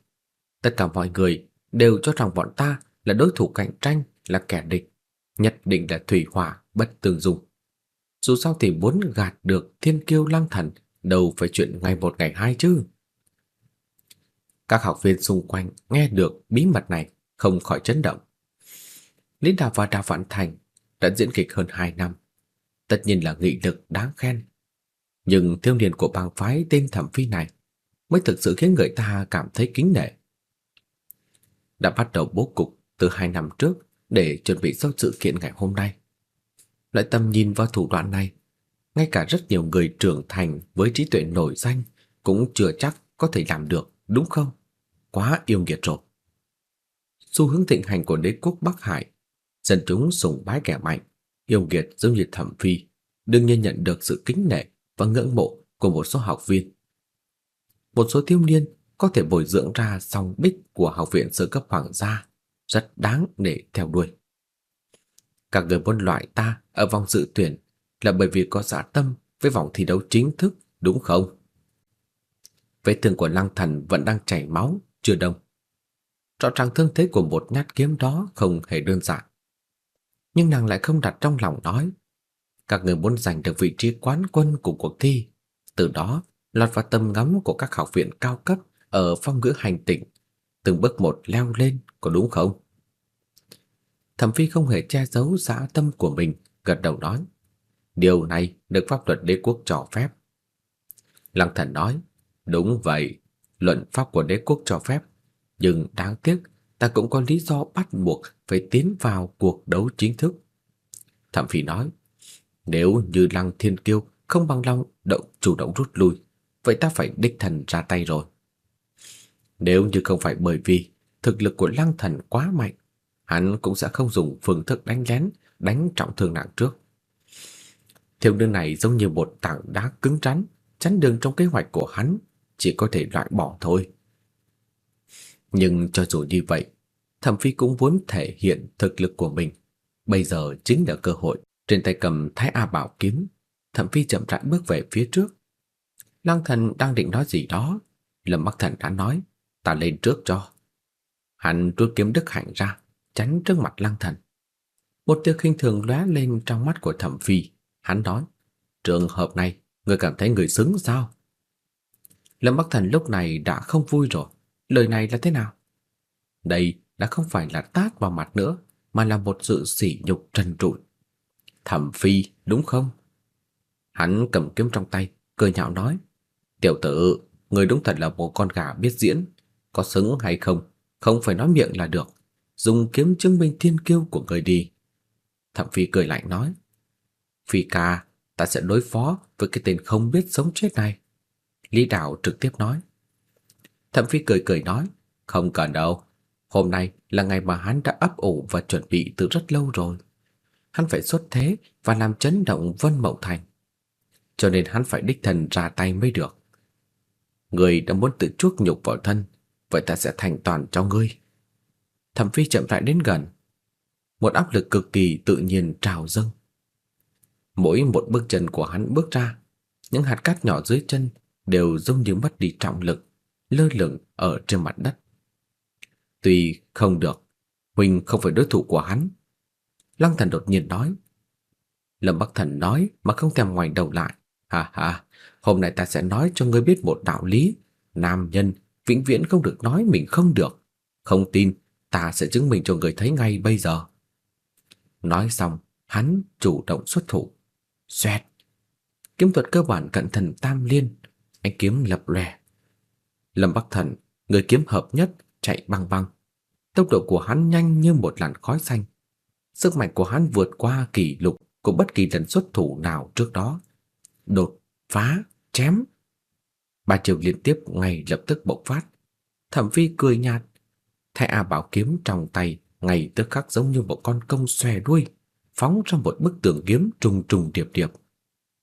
Tất cả mọi người đều cho rằng bọn ta là đối thủ cạnh tranh, là kẻ địch, nhất định là thủy hỏa bất tương dung. Dù sao thì muốn gạt được thiên kiêu lăng thần, đâu phải chuyện ngày một ngày hai chứ. Các học viên xung quanh nghe được bí mật này không khỏi chấn động. Lý Đào và Đào Vạn Thành đã diễn kịch hơn 2 năm, tất nhiên là nghị lực đáng khen. Nhưng thiếu niên của bang phái tên Thẩm Phi này mới thực sự khiến người ta cảm thấy kính nể. Đã bắt đầu bố cục từ 2 năm trước để chuẩn bị cho sự kiện ngày hôm nay. Lại tầm nhìn vào thủ đoạn này, ngay cả rất nhiều người trưởng thành với trí tuệ nổi danh cũng chưa chắc có thể làm được, đúng không? Quá yêu nghiệt rồi. Xu hướng thịnh hành của đế quốc Bắc Hải, dân chúng sùng bái kẻ mạnh, yêu nghiệt giống như Thẩm Phi, đương nhiên nhận được sự kính nể và ngưỡng mộ của một số học viên. Một số thiếu niên có thể bồi dưỡng ra song bích của học viện sơ cấp hoàng gia, rất đáng để theo đuổi. Các người môn loại ta ở vòng dự tuyển là bởi vì có giả tâm với vòng thi đấu chính thức, đúng không? Vết thương của Lăng Thần vẫn đang chảy máu, chưa đông. Rõ ràng thương thế của một nhát kiếm đó không hề đơn giản. Nhưng nàng lại không đặt trong lòng nói. Các người muốn giành được vị trí quán quân của cuộc thi, từ đó lọt vào tầm ngắm của các học viện cao cấp ở phong ngữ hành tịnh từng bước một leo lên, có đúng không? Thẩm Phi không hề che giấu dã tâm của mình, gật đầu nói. Điều này được pháp luật đế quốc cho phép. Lăng thần nói, đúng vậy, luận pháp của đế quốc cho phép, nhưng đáng tiếc ta cũng có lý do bắt buộc phải tiến vào cuộc đấu chính thức. Thẩm Phi nói, nếu như Lăng Thiên Kiêu không bằng lòng động chủ động rút lui, vậy ta phải đích thần ra tay rồi. Nếu như không phải bởi vì thực lực của Lăng Thần quá mạnh, hắn cũng sẽ không dùng phương thức đánh lén, đánh trọng thương nặng trước. Thiếu niên này giống như một tảng đá cứng rắn, chắn đường trong kế hoạch của hắn, chỉ có thể loại bỏ thôi. Nhưng cho dù như vậy, Thẩm Phi cũng muốn thể hiện thực lực của mình. Bây giờ chính là cơ hội, trên tay cầm Thái A Bảo kiếm, Thẩm Phi chậm rãi bước về phía trước. Lăng Thần đang định nói gì đó, Lâm Bắc Thần đã nói, ta lên trước cho. Hắn rút kiếm đức hạnh ra, tránh trước mặt Lăng Thần. Một tia khinh thường lóe lên trong mắt của Thẩm Phi, hắn nói: "Trường hợp này, người cảm thấy người xứng sao?" Lâm Bắc Thần lúc này đã không vui rồi, lời này là thế nào? Đây đã không phải là tát vào mặt nữa, mà là một sự sỉ nhục trần trụi. Thẩm Phi, đúng không? Hắn cầm kiếm trong tay, cười nhạo nói: "Tiểu tử, người đúng thật là một con gà biết diễn, có xứng hay không, không phải nói miệng là được, dùng kiếm chứng minh thiên kiêu của người đi." Thẩm Phi cười lạnh nói: "Phi ca, ta sẽ đối phó với cái tên không biết sống chết này." Lý Đạo trực tiếp nói. Thẩm Phi cười cười nói: "Không cần đâu, hôm nay là ngày mà hắn đã ấp ủ và chuẩn bị từ rất lâu rồi. Hắn phải xuất thế và làm chấn động Vân Mộng Thành, cho nên hắn phải đích thân ra tay mới được." Người đã muốn tự chuốc nhục vào thân, vậy ta sẽ thành toàn cho ngươi. Thẩm Phi chậm rãi đến gần, một áp lực cực kỳ tự nhiên trào dâng. Mỗi một bước chân của hắn bước ra, những hạt cát nhỏ dưới chân đều giống như mất đi trọng lực, lơ lửng ở trên mặt đất. Tuy không được, Huỳnh không phải đối thủ của hắn. Lăng Thần đột nhiên nói. Lâm Bắc Thần nói mà không thèm ngoảnh đầu lại, Ha ha, hôm nay ta sẽ nói cho ngươi biết một đạo lý, nam nhân vĩnh viễn không được nói mình không được. Không tin, ta sẽ chứng minh cho người thấy ngay bây giờ. Nói xong, hắn chủ động xuất thủ. Xoẹt. Kiếm thuật cơ bản cận thần tam liên, anh kiếm lập lòe. Lâm Bắc Thần, người kiếm hợp nhất, chạy băng băng. Tốc độ của hắn nhanh như một làn khói xanh. Sức mạnh của hắn vượt qua kỷ lục của bất kỳ lần xuất thủ nào trước đó. Đột, phá, chém. Ba chiều liên tiếp ngay lập tức bộc phát. Thẩm Phi cười nhạt, Thái A bảo kiếm trong tay ngay tức khắc giống như một con công xòe đuôi, phóng ra một bức tường kiếm trùng trùng điệp điệp,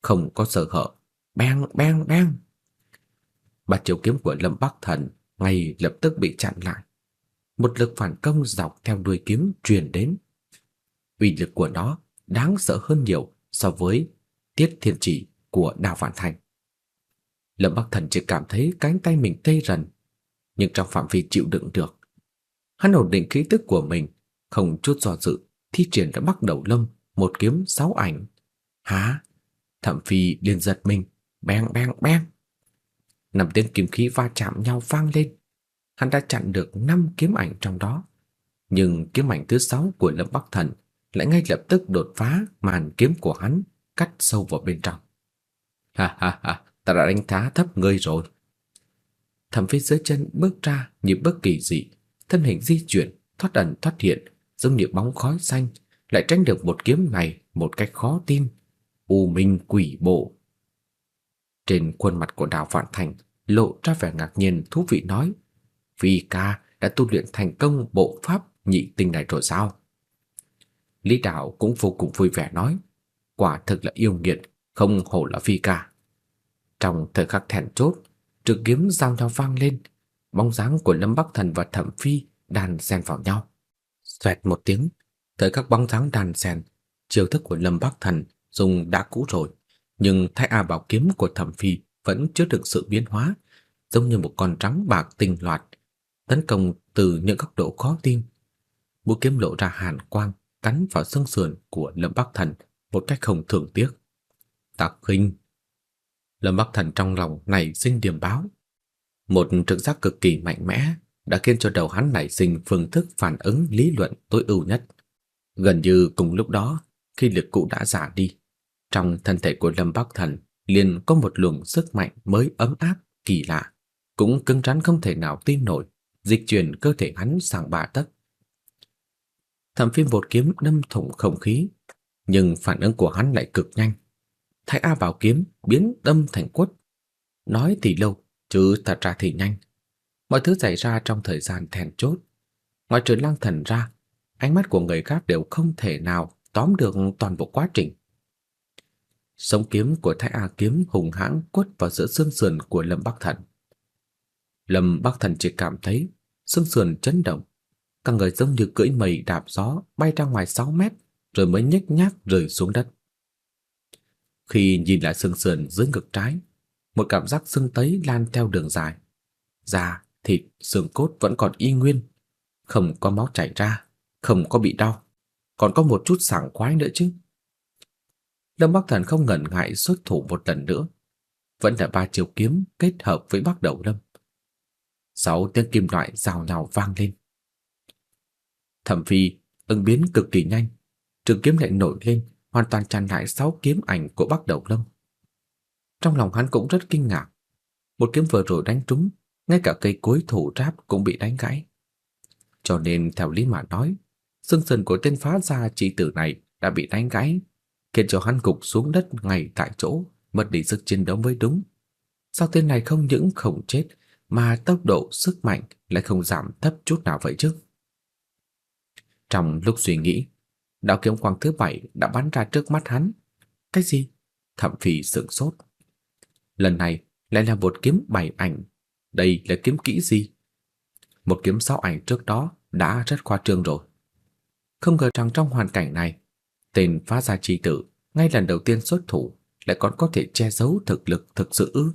không có sợ hở, bang bang bang. Ba chiều kiếm của Lâm Bắc Thần ngay lập tức bị chặn lại. Một lực phản công dọc theo đuôi kiếm truyền đến. Uy lực của nó đáng sợ hơn nhiều so với Tiết Thiên Chỉ của Đào phản Thành. Lâm Bắc Thần chỉ cảm thấy cánh tay mình tê rần, nhưng trong phạm vi chịu đựng được. Hắn ổn định khí tức của mình, không chút do dự, thi triển đã bắt đầu lâm một kiếm sáu ảnh. Hả? Thẩm Phi liền giật mình, beng beng beng. Năm tiếng kiếm khí va chạm nhau vang lên. Hắn đã chặn được năm kiếm ảnh trong đó. Nhưng kiếm ảnh thứ sáu của Lâm Bắc Thần lại ngay lập tức đột phá màn kiếm của hắn, cắt sâu vào bên trong. Ha ha ha, ta đã đánh giá thấp ngươi rồi. Thẩm Phi dưới chân bước ra như bất kỳ dị, thân hình di chuyển, thoát ẩn thoát hiện, giống như bóng khói xanh, lại tránh được một kiếm này một cách khó tin. U minh quỷ bộ. Trên khuôn mặt của Đào Vạn Thành lộ ra vẻ ngạc nhiên thú vị nói: "Phi ca đã tu luyện thành công bộ pháp nhị tinh này rồi sao?" Lý Đạo cũng vô cùng vui vẻ nói: "Quả thực là yêu nghiệt, không hổ là phi ca." Trong thời khắc thẹn chốt, trường kiếm giao nhau vang lên, bóng dáng của Lâm Bắc Thần và Thẩm Phi đan xen vào nhau. Xoẹt một tiếng, thời khắc bóng dáng đan xen, chiêu thức của Lâm Bắc Thần dùng đã cũ rồi, nhưng Thái A Bảo kiếm của Thẩm Phi vẫn chưa được sự biến hóa, giống như một con trắng bạc tinh loạt, tấn công từ những góc độ khó tin. Mũi kiếm lộ ra hàn quang, cắn vào xương sườn của Lâm Bắc Thần một cách không thường tiếc. Tạc khinh. Lâm Bắc Thần trong lòng nảy sinh điểm báo. Một trực giác cực kỳ mạnh mẽ đã khiến cho đầu hắn nảy sinh phương thức phản ứng lý luận tối ưu nhất. Gần như cùng lúc đó, khi lực cụ đã giả đi, trong thân thể của Lâm Bắc Thần liền có một luồng sức mạnh mới ấm áp, kỳ lạ, cũng cứng rắn không thể nào tin nổi, dịch chuyển cơ thể hắn sang ba tấc. Thẩm Phim vột kiếm đâm thủng không khí, nhưng phản ứng của hắn lại cực nhanh. Thái A bảo kiếm biến đâm thành quất. Nói thì lâu, chứ thật ra thì nhanh. Mọi thứ xảy ra trong thời gian thèn chốt. Ngoài trừ lang thần ra, ánh mắt của người khác đều không thể nào tóm được toàn bộ quá trình. Sống kiếm của Thái A kiếm hùng hãn quất vào giữa xương sườn của Lâm Bắc Thần. Lâm Bắc Thần chỉ cảm thấy xương sườn chấn động, cả người giống như cưỡi mây đạp gió bay ra ngoài 6 mét rồi mới nhếch nhác rơi xuống đất. Khi nhìn lại xương sườn dưới ngực trái, một cảm giác sưng tấy lan theo đường dài. Da, thịt, xương cốt vẫn còn y nguyên, không có máu chảy ra, không có bị đau, còn có một chút sảng khoái nữa chứ. Lâm Bắc Thần không ngần ngại xuất thủ một lần nữa, vẫn là ba chiều kiếm kết hợp với Bắc Đầu Lâm. Sáu tiếng kim loại rào nào vang lên. Thẩm Phi ứng biến cực kỳ nhanh, trường kiếm lại nổi lên, hoàn toàn chặn lại sáu kiếm ảnh của Bắc Đầu Lâm. Trong lòng hắn cũng rất kinh ngạc. Một kiếm vừa rồi đánh trúng, ngay cả cây cối thủ tráp cũng bị đánh gãy. Cho nên theo lý mà nói, xương sườn của tên phá gia chỉ tử này đã bị đánh gãy, khiến cho hắn gục xuống đất ngay tại chỗ, mất đi sức chiến đấu mới đúng. Sao tên này không những không chết mà tốc độ sức mạnh lại không giảm thấp chút nào vậy chứ? Trong lúc suy nghĩ, đạo kiếm quang thứ bảy đã bắn ra trước mắt hắn. Cái gì? Thẩm phi sửng sốt. Lần này lại là một kiếm bảy ảnh. Đây là kiếm kỹ gì? Một kiếm sáu ảnh trước đó đã rất khoa trương rồi. Không ngờ rằng trong hoàn cảnh này, tên phá gia chi tử ngay lần đầu tiên xuất thủ lại còn có thể che giấu thực lực thực sự ư?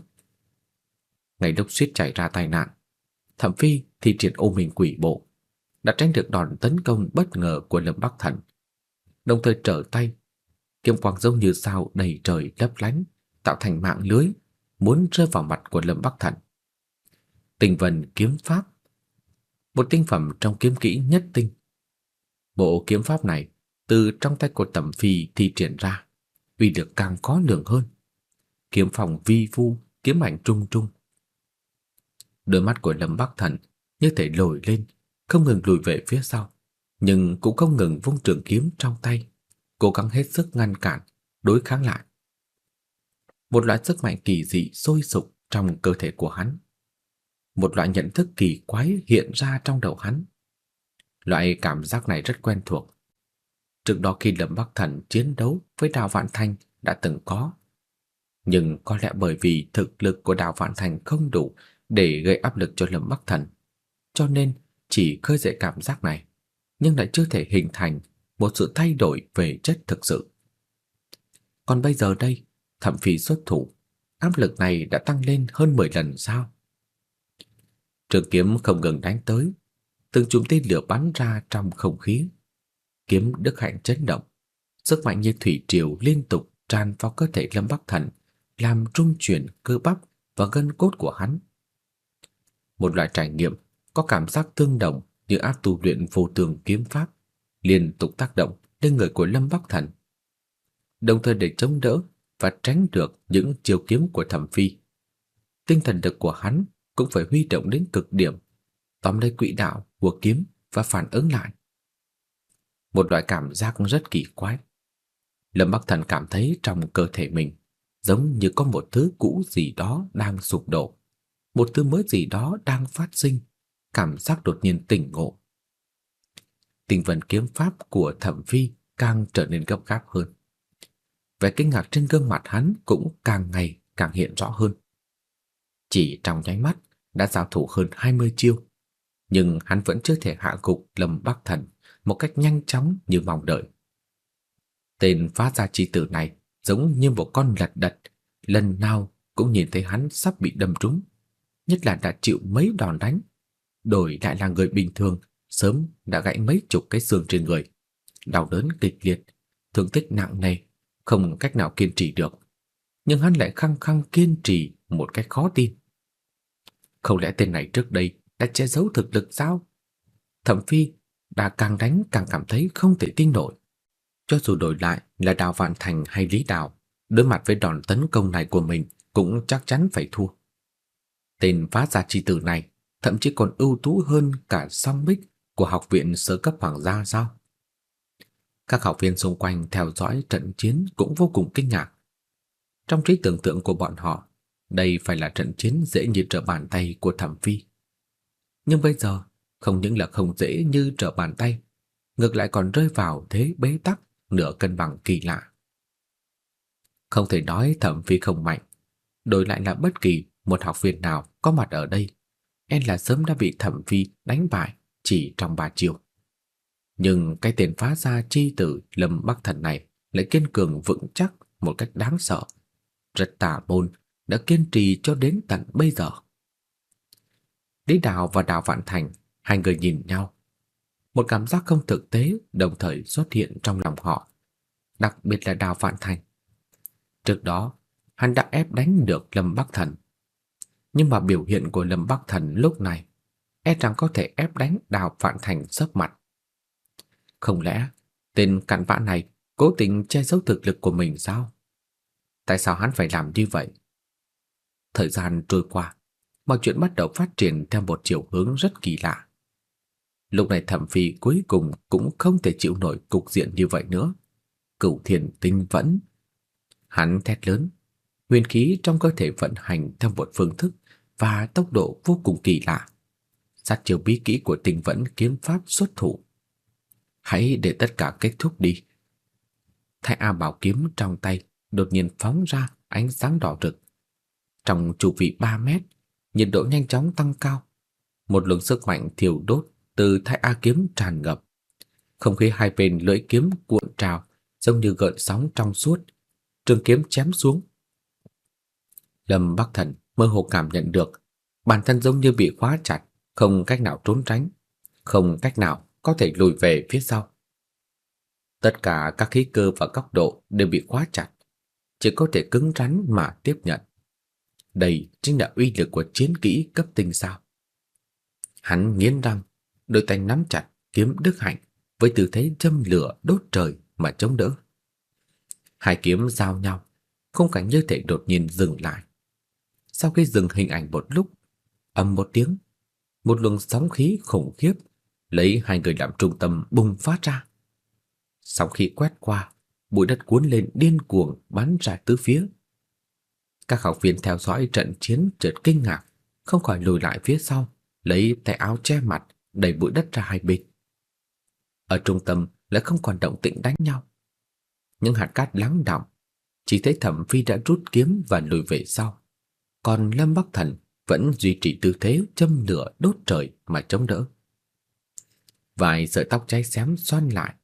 Ngay lúc suýt xảy ra tai nạn, Thẩm Phi thì triển ô mình quỷ bộ, đã tránh được đòn tấn công bất ngờ của Lâm Bắc Thần. Đồng thời trở tay, kiếm quang giống như sao đầy trời lấp lánh, tạo thành mạng lưới, muốn rơi vào mặt của Lâm Bắc Thần. Tinh Vân kiếm pháp, một tinh phẩm trong kiếm kỹ nhất tinh. Bộ kiếm pháp này từ trong tay của Tẩm Phi thi triển ra, uy lực càng khó lường hơn. Kiếm phòng vi vu, kiếm ảnh trung trung. Đôi mắt của Lâm Bắc Thần như thể lồi lên, không ngừng lùi về phía sau, nhưng cũng không ngừng vung trường kiếm trong tay, cố gắng hết sức ngăn cản, đối kháng lại. Một loại sức mạnh kỳ dị sôi sục trong cơ thể của hắn. Một loại nhận thức kỳ quái hiện ra trong đầu hắn. Loại cảm giác này rất quen thuộc. Trước đó khi Lâm Bắc Thần chiến đấu với Đào Vạn Thanh đã từng có. Nhưng có lẽ bởi vì thực lực của Đào Vạn Thành không đủ để gây áp lực cho Lâm Bắc Thần, cho nên chỉ khơi dậy cảm giác này, nhưng lại chưa thể hình thành một sự thay đổi về chất thực sự. Còn bây giờ đây, thậm phi xuất thủ, áp lực này đã tăng lên hơn 10 lần sao? Trường kiếm không ngừng đánh tới, từng chùm tia lửa bắn ra trong không khí. Kiếm đức hạnh chấn động, sức mạnh như thủy triều liên tục tràn vào cơ thể Lâm Bắc Thần, làm rung chuyển cơ bắp và gân cốt của hắn. Một loại trải nghiệm có cảm giác tương đồng như áp tu luyện vô tường kiếm pháp, liên tục tác động lên người của Lâm Bắc Thần. Đồng thời để chống đỡ và tránh được những chiêu kiếm của Thẩm Phi. Tinh thần lực của hắn cũng phải huy động đến cực điểm, tóm lấy quỹ đạo của kiếm và phản ứng lại. Một loại cảm giác rất kỳ quái. Lâm Bắc Thần cảm thấy trong cơ thể mình giống như có một thứ cũ gì đó đang sụp đổ, một thứ mới gì đó đang phát sinh, cảm giác đột nhiên tỉnh ngộ. Tình vận kiếm pháp của Thẩm Phi càng trở nên gấp gáp hơn. Vẻ kinh ngạc trên gương mặt hắn cũng càng ngày càng hiện rõ hơn. Chỉ trong nháy mắt đã giao thủ hơn 20 chiêu, nhưng hắn vẫn chưa thể hạ gục Lâm Bắc Thần một cách nhanh chóng như mong đợi. Tên phá gia chi tử này giống như một con lật đật, lần nào cũng nhìn thấy hắn sắp bị đâm trúng, nhất là đã chịu mấy đòn đánh, đổi lại là người bình thường, sớm đã gãy mấy chục cái xương trên người, đau đớn kịch liệt, thương tích nặng nề, không cách nào kiên trì được. Nhưng hắn lại khăng khăng kiên trì một cách khó tin. Không lẽ tên này trước đây đã che giấu thực lực sao? Thẩm Phi đã càng đánh càng cảm thấy không thể tin nổi. Cho dù đổi lại là Đào Vạn Thành hay Lý Đào, đối mặt với đòn tấn công này của mình cũng chắc chắn phải thua. Tên phá gia chi tử này thậm chí còn ưu tú hơn cả song bích của học viện sơ cấp hoàng gia sao? Các học viên xung quanh theo dõi trận chiến cũng vô cùng kinh ngạc. Trong trí tưởng tượng của bọn họ, đây phải là trận chiến dễ như trở bàn tay của Thẩm Phi. Nhưng bây giờ, không những là không dễ như trở bàn tay, ngược lại còn rơi vào thế bế tắc nửa cân bằng kỳ lạ. Không thể nói Thẩm Phi không mạnh, đổi lại là bất kỳ một học viên nào có mặt ở đây, e là sớm đã bị Thẩm Phi đánh bại chỉ trong ba chiều. Nhưng cái tên phá gia chi tử Lâm Bắc Thần này lại kiên cường vững chắc một cách đáng sợ. Rất tà môn, đã kiên trì cho đến tận bây giờ. Lý Đào và Đào Vạn Thành, hai người nhìn nhau. Một cảm giác không thực tế đồng thời xuất hiện trong lòng họ, đặc biệt là Đào Vạn Thành. Trước đó, hắn đã ép đánh được Lâm Bắc Thần. Nhưng mà biểu hiện của Lâm Bắc Thần lúc này e rằng có thể ép đánh Đào Vạn Thành sấp mặt. Không lẽ tên cặn bã này cố tình che giấu thực lực của mình sao? Tại sao hắn phải làm như vậy? Thời gian trôi qua, mọi chuyện bắt đầu phát triển theo một chiều hướng rất kỳ lạ. Lúc này Thẩm Phi cuối cùng cũng không thể chịu nổi cục diện như vậy nữa. Cửu Thiền Tinh vẫn hắn thét lớn, huyền khí trong cơ thể vận hành theo một phương thức và tốc độ vô cùng kỳ lạ. Sát chiêu bí kỹ của Tinh vẫn kiếm pháp xuất thủ. Hãy để tất cả kết thúc đi. Thái A bảo kiếm trong tay đột nhiên phóng ra ánh sáng đỏ rực. Trong chu vi 3 mét, nhiệt độ nhanh chóng tăng cao. Một luồng sức mạnh thiêu đốt từ Thái A kiếm tràn ngập. Không khí hai bên lưỡi kiếm cuộn trào, giống như gợn sóng trong suốt. Trường kiếm chém xuống. Lâm Bắc Thần mơ hồ cảm nhận được bản thân giống như bị khóa chặt, không cách nào trốn tránh, không cách nào có thể lùi về phía sau. Tất cả các khí cơ và góc độ đều bị khóa chặt. chỉ có thể cứng rắn mà tiếp nhận. Đây chính là uy lực của chiến kỹ cấp tinh sao. Hắn nghiến răng, đôi tay nắm chặt kiếm đức hạnh với tư thế châm lửa đốt trời mà chống đỡ. Hai kiếm giao nhau, không cảnh như thể đột nhiên dừng lại. Sau khi dừng hình ảnh một lúc, ầm một tiếng, một luồng sóng khí khủng khiếp lấy hai người làm trung tâm bùng phát ra. Sau khi quét qua, bụi đất cuốn lên điên cuồng bắn ra tứ phía. Các học viên theo dõi trận chiến chợt kinh ngạc, không khỏi lùi lại phía sau, lấy tay áo che mặt, đẩy bụi đất ra hai bên. Ở trung tâm lại không còn động tĩnh đánh nhau. Những hạt cát lắng đọng, chỉ thấy Thẩm Phi đã rút kiếm và lùi về sau, còn Lâm Bắc Thần vẫn duy trì tư thế châm lửa đốt trời mà chống đỡ. Vài sợi tóc cháy xém xoăn lại,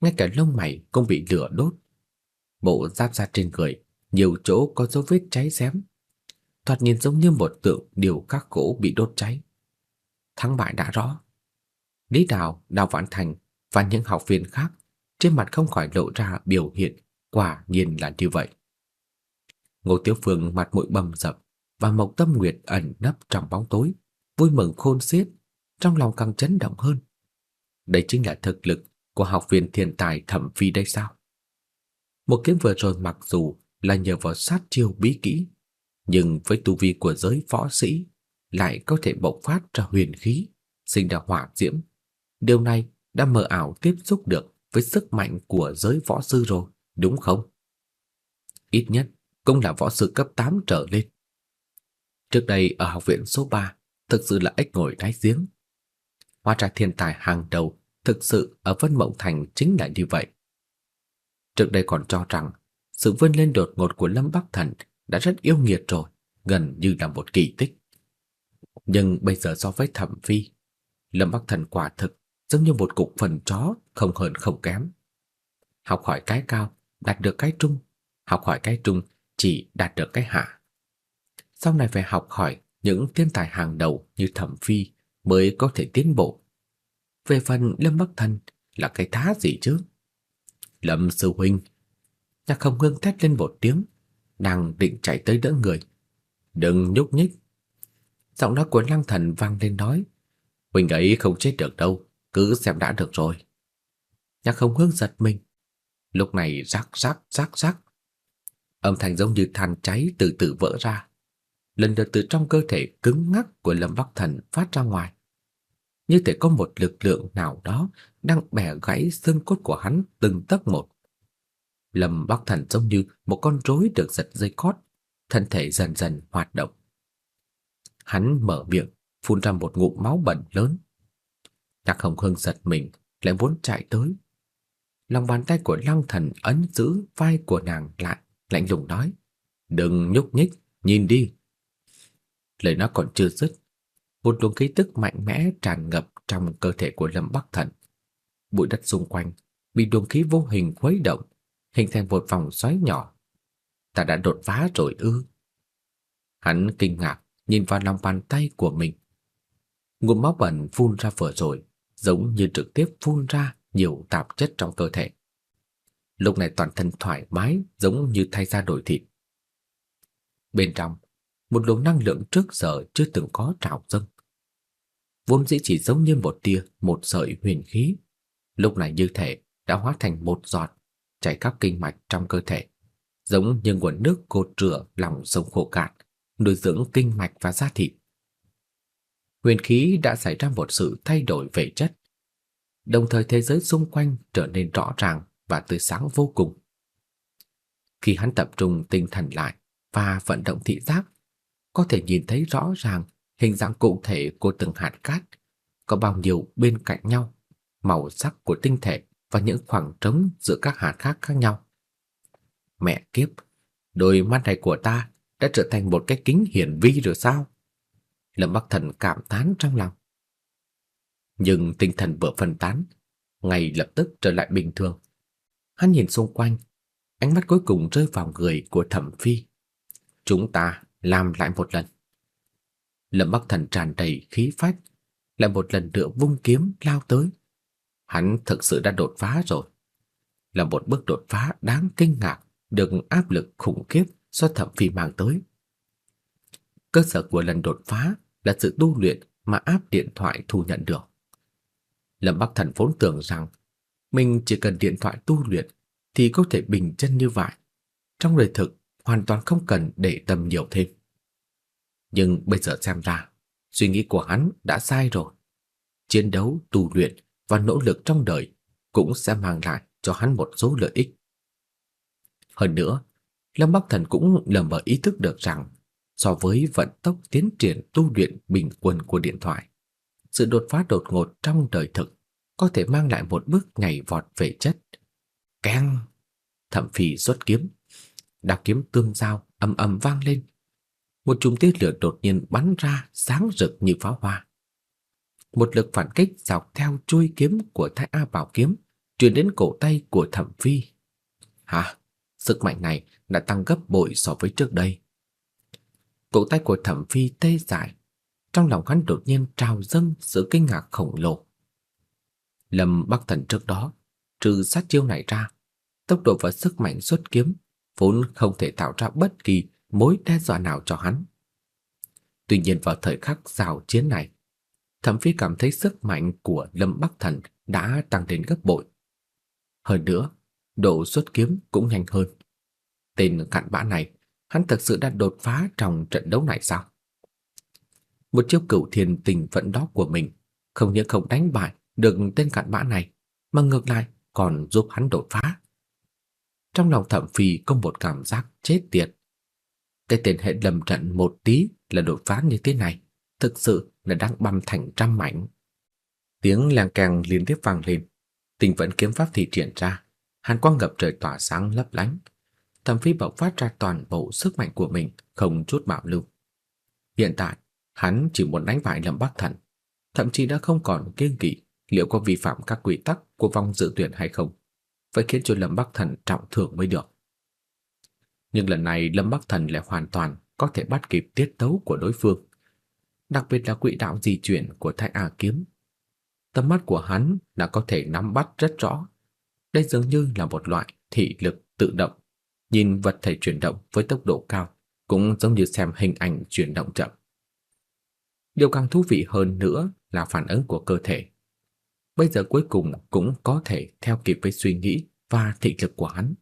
ngay cả lông mày cũng bị lửa đốt. Bộ giáp da trên người, nhiều chỗ có dấu vết cháy xém. Thoạt nhìn giống như một tượng điều khắc gỗ bị đốt cháy. Thắng bại đã rõ. Lý Đào, Đào Vạn Thành và những học viên khác trên mặt không khỏi lộ ra biểu hiện quả nhiên là như vậy. Ngô Tiếu Phương mặt mũi bầm dập và Mộc Tâm Nguyệt ẩn nấp trong bóng tối, vui mừng khôn xiết, trong lòng càng chấn động hơn. Đây chính là thực lực của học viên thiên tài thẩm phi đây sao? Một kiếm vừa rồi mặc dù là nhờ vào sát chiêu bí kỹ, nhưng với tu vi của giới võ sĩ lại có thể bộc phát ra huyền khí, sinh ra hỏa diễm. Điều này đã mờ ảo tiếp xúc được với sức mạnh của giới võ sư rồi, đúng không? Ít nhất cũng là võ sư cấp 8 trở lên. Trước đây ở học viện số 3, thực sự là ếch ngồi đáy giếng. Hóa ra thiên tài hàng đầu thực sự ở Vân Mộng Thành chính là như vậy. Trước đây còn cho rằng sự vươn lên đột ngột của Lâm Bắc Thần đã rất yêu nghiệt rồi, gần như là một kỳ tích. Nhưng bây giờ so với Thẩm Phi, Lâm Bắc Thần quả thực giống như một cục phần chó không hơn không kém. Học hỏi cái cao, đạt được cái trung, học hỏi cái trung chỉ đạt được cái hạ. Sau này phải học hỏi những thiên tài hàng đầu như Thẩm Phi mới có thể tiến bộ. Về phần Lâm Bắc Thần là cái thá gì chứ? Lâm sư huynh, Nhạc Không Hương thét lên một tiếng, đang định chạy tới đỡ người. Đừng nhúc nhích. Giọng nói của Lăng Thần vang lên nói, huynh ấy không chết được đâu, cứ xem đã được rồi. Nhạc Không Hương giật mình. Lúc này rắc rắc rắc rắc, âm thanh giống như than cháy từ từ vỡ ra, lần lượt từ trong cơ thể cứng ngắc của Lâm Bắc Thần phát ra ngoài. Như thể có một lực lượng nào đó đang bẻ gãy xương cốt của hắn từng tấc một. Lâm Bắc Thần giống như một con rối được giật dây cót, thân thể dần dần hoạt động. Hắn mở miệng, phun ra một ngụm máu bẩn lớn. Nhạc Hồng Hương giật mình, lại muốn chạy tới. Lòng bàn tay của Lăng Thần ấn giữ vai của nàng lại, lạnh lùng nói: "Đừng nhúc nhích, nhìn đi." Lời nói còn chưa dứt, một luồng khí tức mạnh mẽ tràn ngập trong cơ thể của Lâm Bắc Thần. Bụi đất xung quanh bị luồng khí vô hình khuấy động, hình thành một vòng xoáy nhỏ. Ta đã đột phá rồi ư? Hắn kinh ngạc nhìn vào lòng bàn tay của mình. Nguồn máu bẩn phun ra vừa rồi, giống như trực tiếp phun ra nhiều tạp chất trong cơ thể. Lúc này toàn thân thoải mái, giống như thay da đổi thịt. Bên trong, một luồng năng lượng trước giờ chưa từng có trào dâng. Vốn dĩ chỉ giống như một tia, một sợi huyền khí, lúc này như thể đã hóa thành một giọt chảy khắp kinh mạch trong cơ thể, giống như nguồn nước cột rửa lòng sông khô cạn, nuôi dưỡng kinh mạch và da thịt. Huyền khí đã xảy ra một sự thay đổi về chất, đồng thời thế giới xung quanh trở nên rõ ràng và tươi sáng vô cùng. Khi hắn tập trung tinh thần lại và vận động thị giác, có thể nhìn thấy rõ ràng hình dạng cụ thể của từng hạt cát có bao nhiêu bên cạnh nhau, màu sắc của tinh thể và những khoảng trống giữa các hạt khác khác nhau. Mẹ kiếp, đôi mắt này của ta đã trở thành một cái kính hiển vi rồi sao? Lâm Bắc Thần cảm thán trong lòng. Nhưng tinh thần vừa phân tán, ngay lập tức trở lại bình thường. Hắn nhìn xung quanh, ánh mắt cuối cùng rơi vào người của Thẩm Phi. Chúng ta làm lại một lần. Lâm Bắc Thần tràn đầy khí phách, lại một lần nữa vung kiếm lao tới. Hắn thực sự đã đột phá rồi. Là một bước đột phá đáng kinh ngạc được áp lực khủng khiếp do thẩm phi mang tới. Cơ sở của lần đột phá là sự tu luyện mà áp điện thoại thu nhận được. Lâm Bắc Thần vốn tưởng rằng mình chỉ cần điện thoại tu luyện thì có thể bình chân như vậy. Trong đời thực hoàn toàn không cần để tâm nhiều thêm. Nhưng bây giờ xem ra, suy nghĩ của hắn đã sai rồi. Chiến đấu, tu luyện và nỗ lực trong đời cũng sẽ mang lại cho hắn một số lợi ích. Hơn nữa, Lâm Bắc Thần cũng lờ mờ ý thức được rằng so với vận tốc tiến triển tu luyện bình quân của điện thoại, sự đột phá đột ngột trong đời thực có thể mang lại một bước nhảy vọt về chất. Keng! Thẩm Phỉ xuất kiếm, đao kiếm tương giao ầm ầm vang lên. Một chùm tia lửa đột nhiên bắn ra sáng rực như pháo hoa. Một lực phản kích dọc theo chuôi kiếm của Thái A Bảo kiếm truyền đến cổ tay của Thẩm Phi. Hả? Sức mạnh này đã tăng gấp bội so với trước đây. Cổ tay của Thẩm Phi tê dại, trong lòng hắn đột nhiên trào dâng sự kinh ngạc khổng lồ. Lâm Bắc Thần trước đó, trừ sát chiêu này ra, tốc độ và sức mạnh xuất kiếm vốn không thể tạo ra bất kỳ mối đe dọa nào cho hắn. Tuy nhiên vào thời khắc giao chiến này, Thẩm Phi cảm thấy sức mạnh của Lâm Bắc Thần đã tăng đến gấp bội. Hơn nữa, độ xuất kiếm cũng nhanh hơn. Tên cặn bã này, hắn thực sự đã đột phá trong trận đấu này sao? Một chiêu cửu thiên tình vận đó của mình không những không đánh bại được tên cặn bã này, mà ngược lại còn giúp hắn đột phá. Trong lòng Thẩm Phi có một cảm giác chết tiệt. Cái tên hệ lầm trận một tí là đột phá như thế này, thực sự là đang băm thành trăm mảnh. Tiếng làng càng liên tiếp vang lên, tình vẫn kiếm pháp thì triển ra, hàn quang ngập trời tỏa sáng lấp lánh. Thẩm Phi bộc phát ra toàn bộ sức mạnh của mình, không chút bạo lưu. Hiện tại, hắn chỉ muốn đánh bại Lâm Bắc Thần, thậm chí đã không còn kiêng kỵ liệu có vi phạm các quy tắc của vòng dự tuyển hay không, phải khiến cho Lâm Bắc Thần trọng thưởng mới được. Nhưng lần này Lâm Bắc Thần lại hoàn toàn có thể bắt kịp tiết tấu của đối phương, đặc biệt là quỹ đạo di chuyển của Thái A kiếm. Tầm mắt của hắn đã có thể nắm bắt rất rõ. Đây dường như là một loại thị lực tự động, nhìn vật thể chuyển động với tốc độ cao, cũng giống như xem hình ảnh chuyển động chậm. Điều càng thú vị hơn nữa là phản ứng của cơ thể bây giờ cuối cùng cũng có thể theo kịp với suy nghĩ và thị lực của hắn.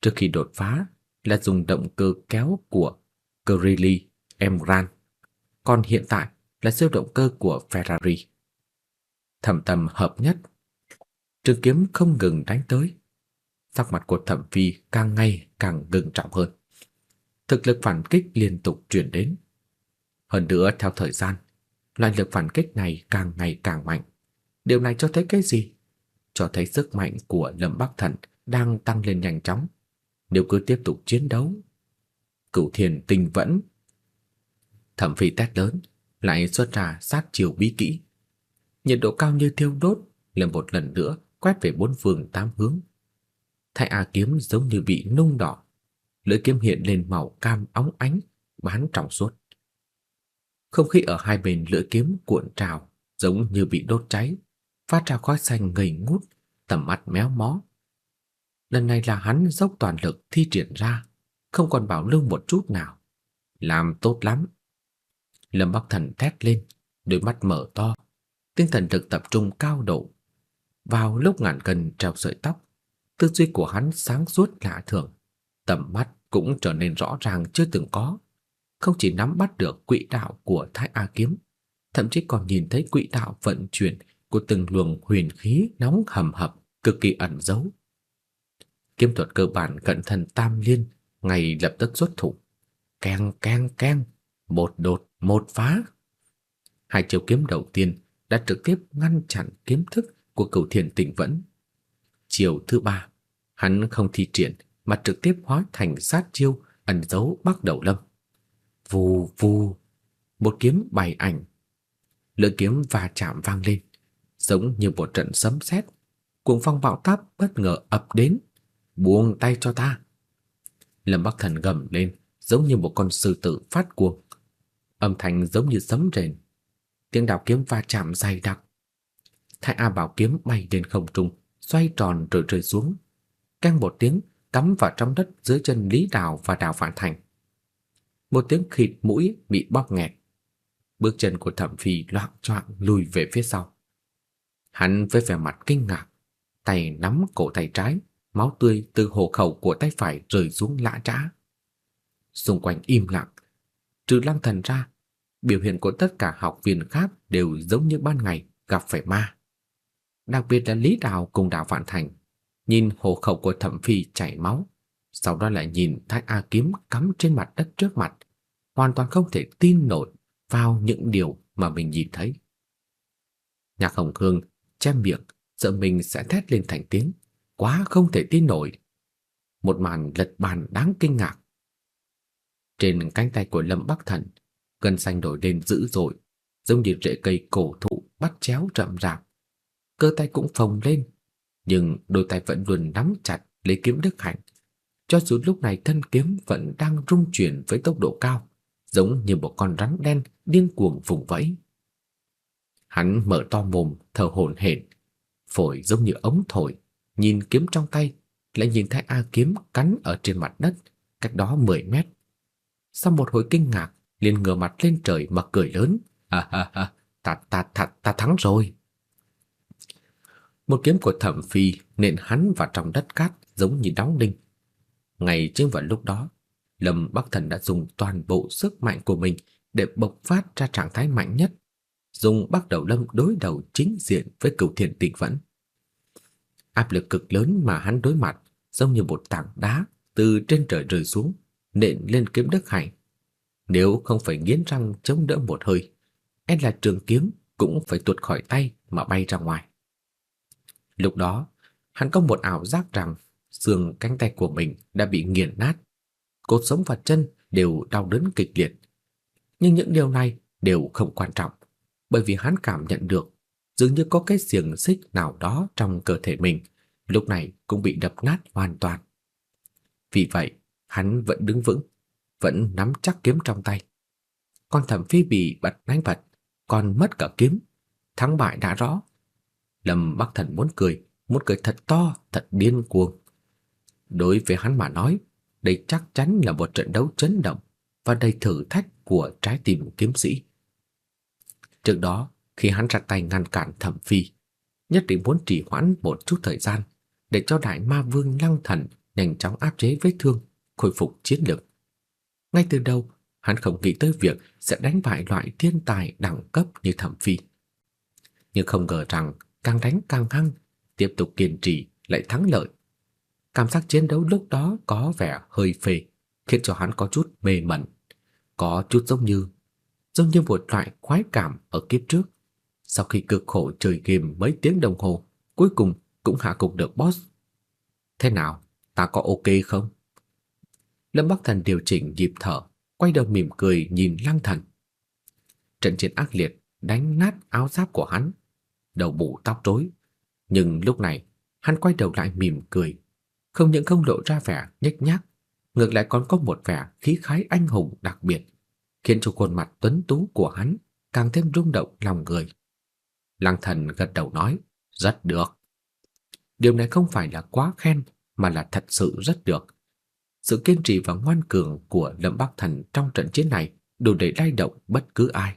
Trước khi đột phá là dùng động cơ kéo của Grilli Emran, còn hiện tại là siêu động cơ của Ferrari. Thẩm Tâm hợp nhất, trường kiếm không ngừng đánh tới. Sắc mặt của Thẩm Phi càng ngày càng ngưng trọng hơn. Thực lực phản kích liên tục truyền đến. Hơn nữa theo thời gian, loại lực phản kích này càng ngày càng mạnh. Điều này cho thấy cái gì? Cho thấy sức mạnh của Lâm Bắc Thần đang tăng lên nhanh chóng. Nếu cứ tiếp tục chiến đấu, Cửu Thiền Tinh vẫn Thẩm Phi tét lớn, lại xuất ra sát chiều bí kỹ. Nhiệt độ cao như thiêu đốt, lần một lần nữa quét về bốn phương tám hướng. Thái A kiếm giống như bị nung đỏ, lưỡi kiếm hiện lên màu cam óng ánh, bán trong suốt. Không khí ở hai bên lưỡi kiếm cuộn trào, giống như bị đốt cháy, phát ra khói xanh ngầy ngút, tầm mắt méo mó. Lần này là hắn dốc toàn lực thi triển ra, không còn bảo lưu một chút nào. Làm tốt lắm. Lâm Bắc Thần thét lên, đôi mắt mở to, tinh thần lực tập trung cao độ. Vào lúc ngàn cân treo sợi tóc, tư duy của hắn sáng suốt lạ thường, tầm mắt cũng trở nên rõ ràng chưa từng có, không chỉ nắm bắt được quỹ đạo của Thái A kiếm, thậm chí còn nhìn thấy quỹ đạo vận chuyển của từng luồng huyền khí nóng hầm hập, cực kỳ ẩn giấu. Kiếm thuật cơ bản cận thần tam liên ngay lập tức xuất thủ. Keng keng keng, một đột, một phá. Hai chiêu kiếm đầu tiên đã trực tiếp ngăn chặn kiếm thức của cửu thiền tịnh vẫn. Chiều thứ ba, hắn không thi triển mà trực tiếp hóa thành sát chiêu ẩn giấu bắc đầu lâm. Vù vù, một kiếm bảy ảnh. Lưỡi kiếm va chạm vang lên giống như một trận sấm sét, cuồng phong bão táp bất ngờ ập đến. "Buông tay cho ta." Lâm Bắc Thần gầm lên, giống như một con sư tử phát cuồng. Âm thanh giống như sấm rền. Tiếng đao kiếm va chạm dày đặc. Thái A Bảo kiếm bay lên không trung, xoay tròn rồi rơi xuống. Keng một tiếng, cắm vào trong đất dưới chân Lý Đào và Đào Phản Thành. Một tiếng khịt mũi bị bóp nghẹt. Bước chân của Thẩm Phi loạng choạng lùi về phía sau. Hắn với vẻ mặt kinh ngạc, tay nắm cổ tay trái, máu tươi từ hồ khẩu của tay phải rơi xuống lã trã. Xung quanh im lặng, trừ Lăng Thần ra, biểu hiện của tất cả học viên khác đều giống như ban ngày gặp phải ma. Đặc biệt là Lý Đào cùng Đào Vạn Thành, nhìn hồ khẩu của Thẩm Phi chảy máu, sau đó lại nhìn Thái A kiếm cắm trên mặt đất trước mặt, hoàn toàn không thể tin nổi vào những điều mà mình nhìn thấy. Nhạc Hồng Khương che miệng, sợ mình sẽ thét lên thành tiếng, quá không thể tin nổi. Một màn lật bàn đáng kinh ngạc. Trên cánh tay của Lâm Bắc Thần, gân xanh nổi lên dữ dội, giống như rễ cây cổ thụ bắt chéo rậm rạp. Cơ tay cũng phồng lên, nhưng đôi tay vẫn luôn nắm chặt lấy kiếm đức hạnh. Cho dù lúc này thân kiếm vẫn đang rung chuyển với tốc độ cao, giống như một con rắn đen điên cuồng vùng vẫy. Hắn mở to mồm, thở hổn hển, phổi giống như ống thổi, nhìn kiếm trong tay, lại nhìn thấy A kiếm cắn ở trên mặt đất, cách đó 10 mét. Sau một hồi kinh ngạc, liền ngửa mặt lên trời mà cười lớn, "Ha ha ha, ta ta ta ta thắng rồi." Một kiếm của Thẩm Phi nện hắn vào trong đất cát giống như đóng đinh. Ngay chính vào lúc đó, Lâm Bắc Thần đã dùng toàn bộ sức mạnh của mình để bộc phát ra trạng thái mạnh nhất, dùng Bắc Đầu Lâm đối đầu chính diện với Cửu Thiện Tịnh Vẫn. Áp lực cực lớn mà hắn đối mặt giống như một tảng đá từ trên trời rơi xuống, nện lên kiếm Đức Hải. Nếu không phải nghiến răng chống đỡ một hơi, e là trường kiếm cũng phải tuột khỏi tay mà bay ra ngoài. Lúc đó, hắn có một ảo giác rằng xương cánh tay của mình đã bị nghiền nát, cột sống và chân đều đau đớn kịch liệt. Nhưng những điều này đều không quan trọng, bởi vì hắn cảm nhận được dường như có cái xiềng xích nào đó trong cơ thể mình lúc này cũng bị đập nát hoàn toàn. Vì vậy, hắn vẫn đứng vững, vẫn nắm chắc kiếm trong tay. Con Thẩm Phi bị bật đánh vật, còn mất cả kiếm, thắng bại đã rõ. Lâm Bắc Thần muốn cười, muốn cười thật to, thật điên cuồng. Đối với hắn mà nói, đây chắc chắn là một trận đấu chấn động và đầy thử thách của trái tim kiếm sĩ. Trước đó, khi hắn ra tay ngăn cản Thẩm Phi, nhất định muốn trì hoãn một chút thời gian để cho Đại Ma Vương Lăng Thần nhanh chóng áp chế vết thương, khôi phục chiến lực. Ngay từ đầu, hắn không nghĩ tới việc sẽ đánh bại loại thiên tài đẳng cấp như Thẩm Phi. Nhưng không ngờ rằng càng đánh càng hăng, tiếp tục kiên trì lại thắng lợi. Cảm giác chiến đấu lúc đó có vẻ hơi phê, khiến cho hắn có chút mê mẩn, có chút giống như giống như một loại khoái cảm ở kiếp trước. Sau khi cực khổ chơi game mấy tiếng đồng hồ, cuối cùng cũng hạ cục được boss. Thế nào, ta có ok không? Lâm Bắc Thần điều chỉnh nhịp thở, quay đầu mỉm cười nhìn Lăng Thần. Trận chiến ác liệt đánh nát áo giáp của hắn, đầu bụ tóc rối, nhưng lúc này hắn quay đầu lại mỉm cười, không những không lộ ra vẻ nhếch nhác, ngược lại còn có một vẻ khí khái anh hùng đặc biệt, khiến cho khuôn mặt tuấn tú của hắn càng thêm rung động lòng người. Lăng Thần gật đầu nói, rất được. Điều này không phải là quá khen mà là thật sự rất được. Sự kiên trì và ngoan cường của Lâm Bắc Thần trong trận chiến này đủ để lay động bất cứ ai.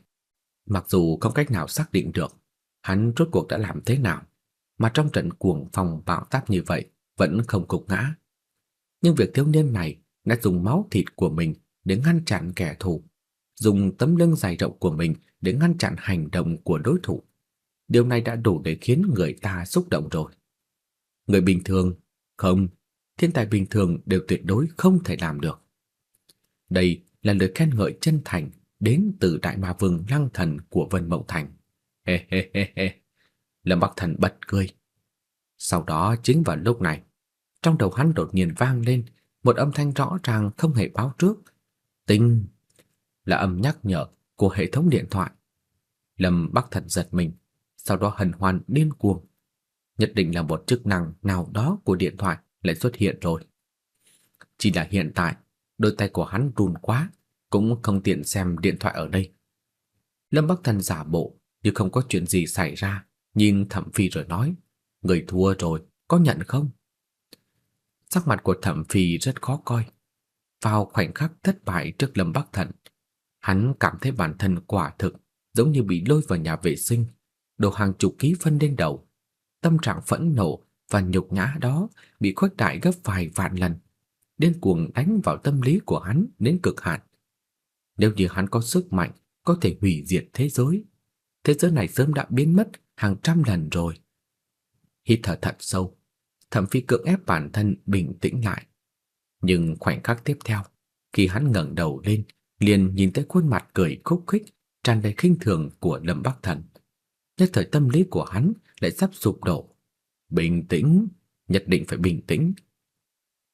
Mặc dù không cách nào xác định được hắn rốt cuộc đã làm thế nào, mà trong trận cuồng phong bạo táp như vậy vẫn không cục ngã. Nhưng việc thiếu niên này đã dùng máu thịt của mình để ngăn chặn kẻ thù, dùng tấm lưng dài rộng của mình để ngăn chặn hành động của đối thủ. Điều này đã đủ để khiến người ta xúc động rồi. Người bình thường, không, thiên tài bình thường đều tuyệt đối không thể làm được. Đây là lời khen ngợi chân thành đến từ đại ma vương lăng thần của Vân Mộng Thành. He he he he. Lâm Bắc Thần bật cười. Sau đó chính vào lúc này, trong đầu hắn đột nhiên vang lên một âm thanh rõ ràng không hề báo trước. Tinh là âm nhắc nhở của hệ thống điện thoại. Lâm Bắc thật giật mình, sau đó hân hoan điên cuồng. Nhất định là một chức năng nào đó của điện thoại lại xuất hiện rồi. Chỉ là hiện tại, đôi tay của hắn run quá, cũng không tiện xem điện thoại ở đây. Lâm Bắc Thần giả bộ như không có chuyện gì xảy ra, nhìn Thẩm Phi rồi nói, người thua rồi, có nhận không? Sắc mặt của Thẩm Phi rất khó coi. Vào khoảnh khắc thất bại trước Lâm Bắc Thần, hắn cảm thấy bản thân quả thực giống như bị lôi vào nhà vệ sinh, đổ hàng chục ký phân lên đầu. Tâm trạng phẫn nộ và nhục nhã đó bị khuếch đại gấp vài vạn lần, điên cuồng đánh vào tâm lý của hắn đến cực hạn. Nếu như hắn có sức mạnh có thể hủy diệt thế giới, thế giới này sớm đã biến mất hàng trăm lần rồi. Hít thở thật sâu, Thẩm Phi cưỡng ép bản thân bình tĩnh lại. Nhưng khoảnh khắc tiếp theo, khi hắn ngẩng đầu lên, liền nhìn thấy khuôn mặt cười khúc khích, tràn đầy khinh thường của Lâm Bắc Thần. Nhất thời tâm lý của hắn lại sắp sụp đổ. Bình tĩnh, nhất định phải bình tĩnh.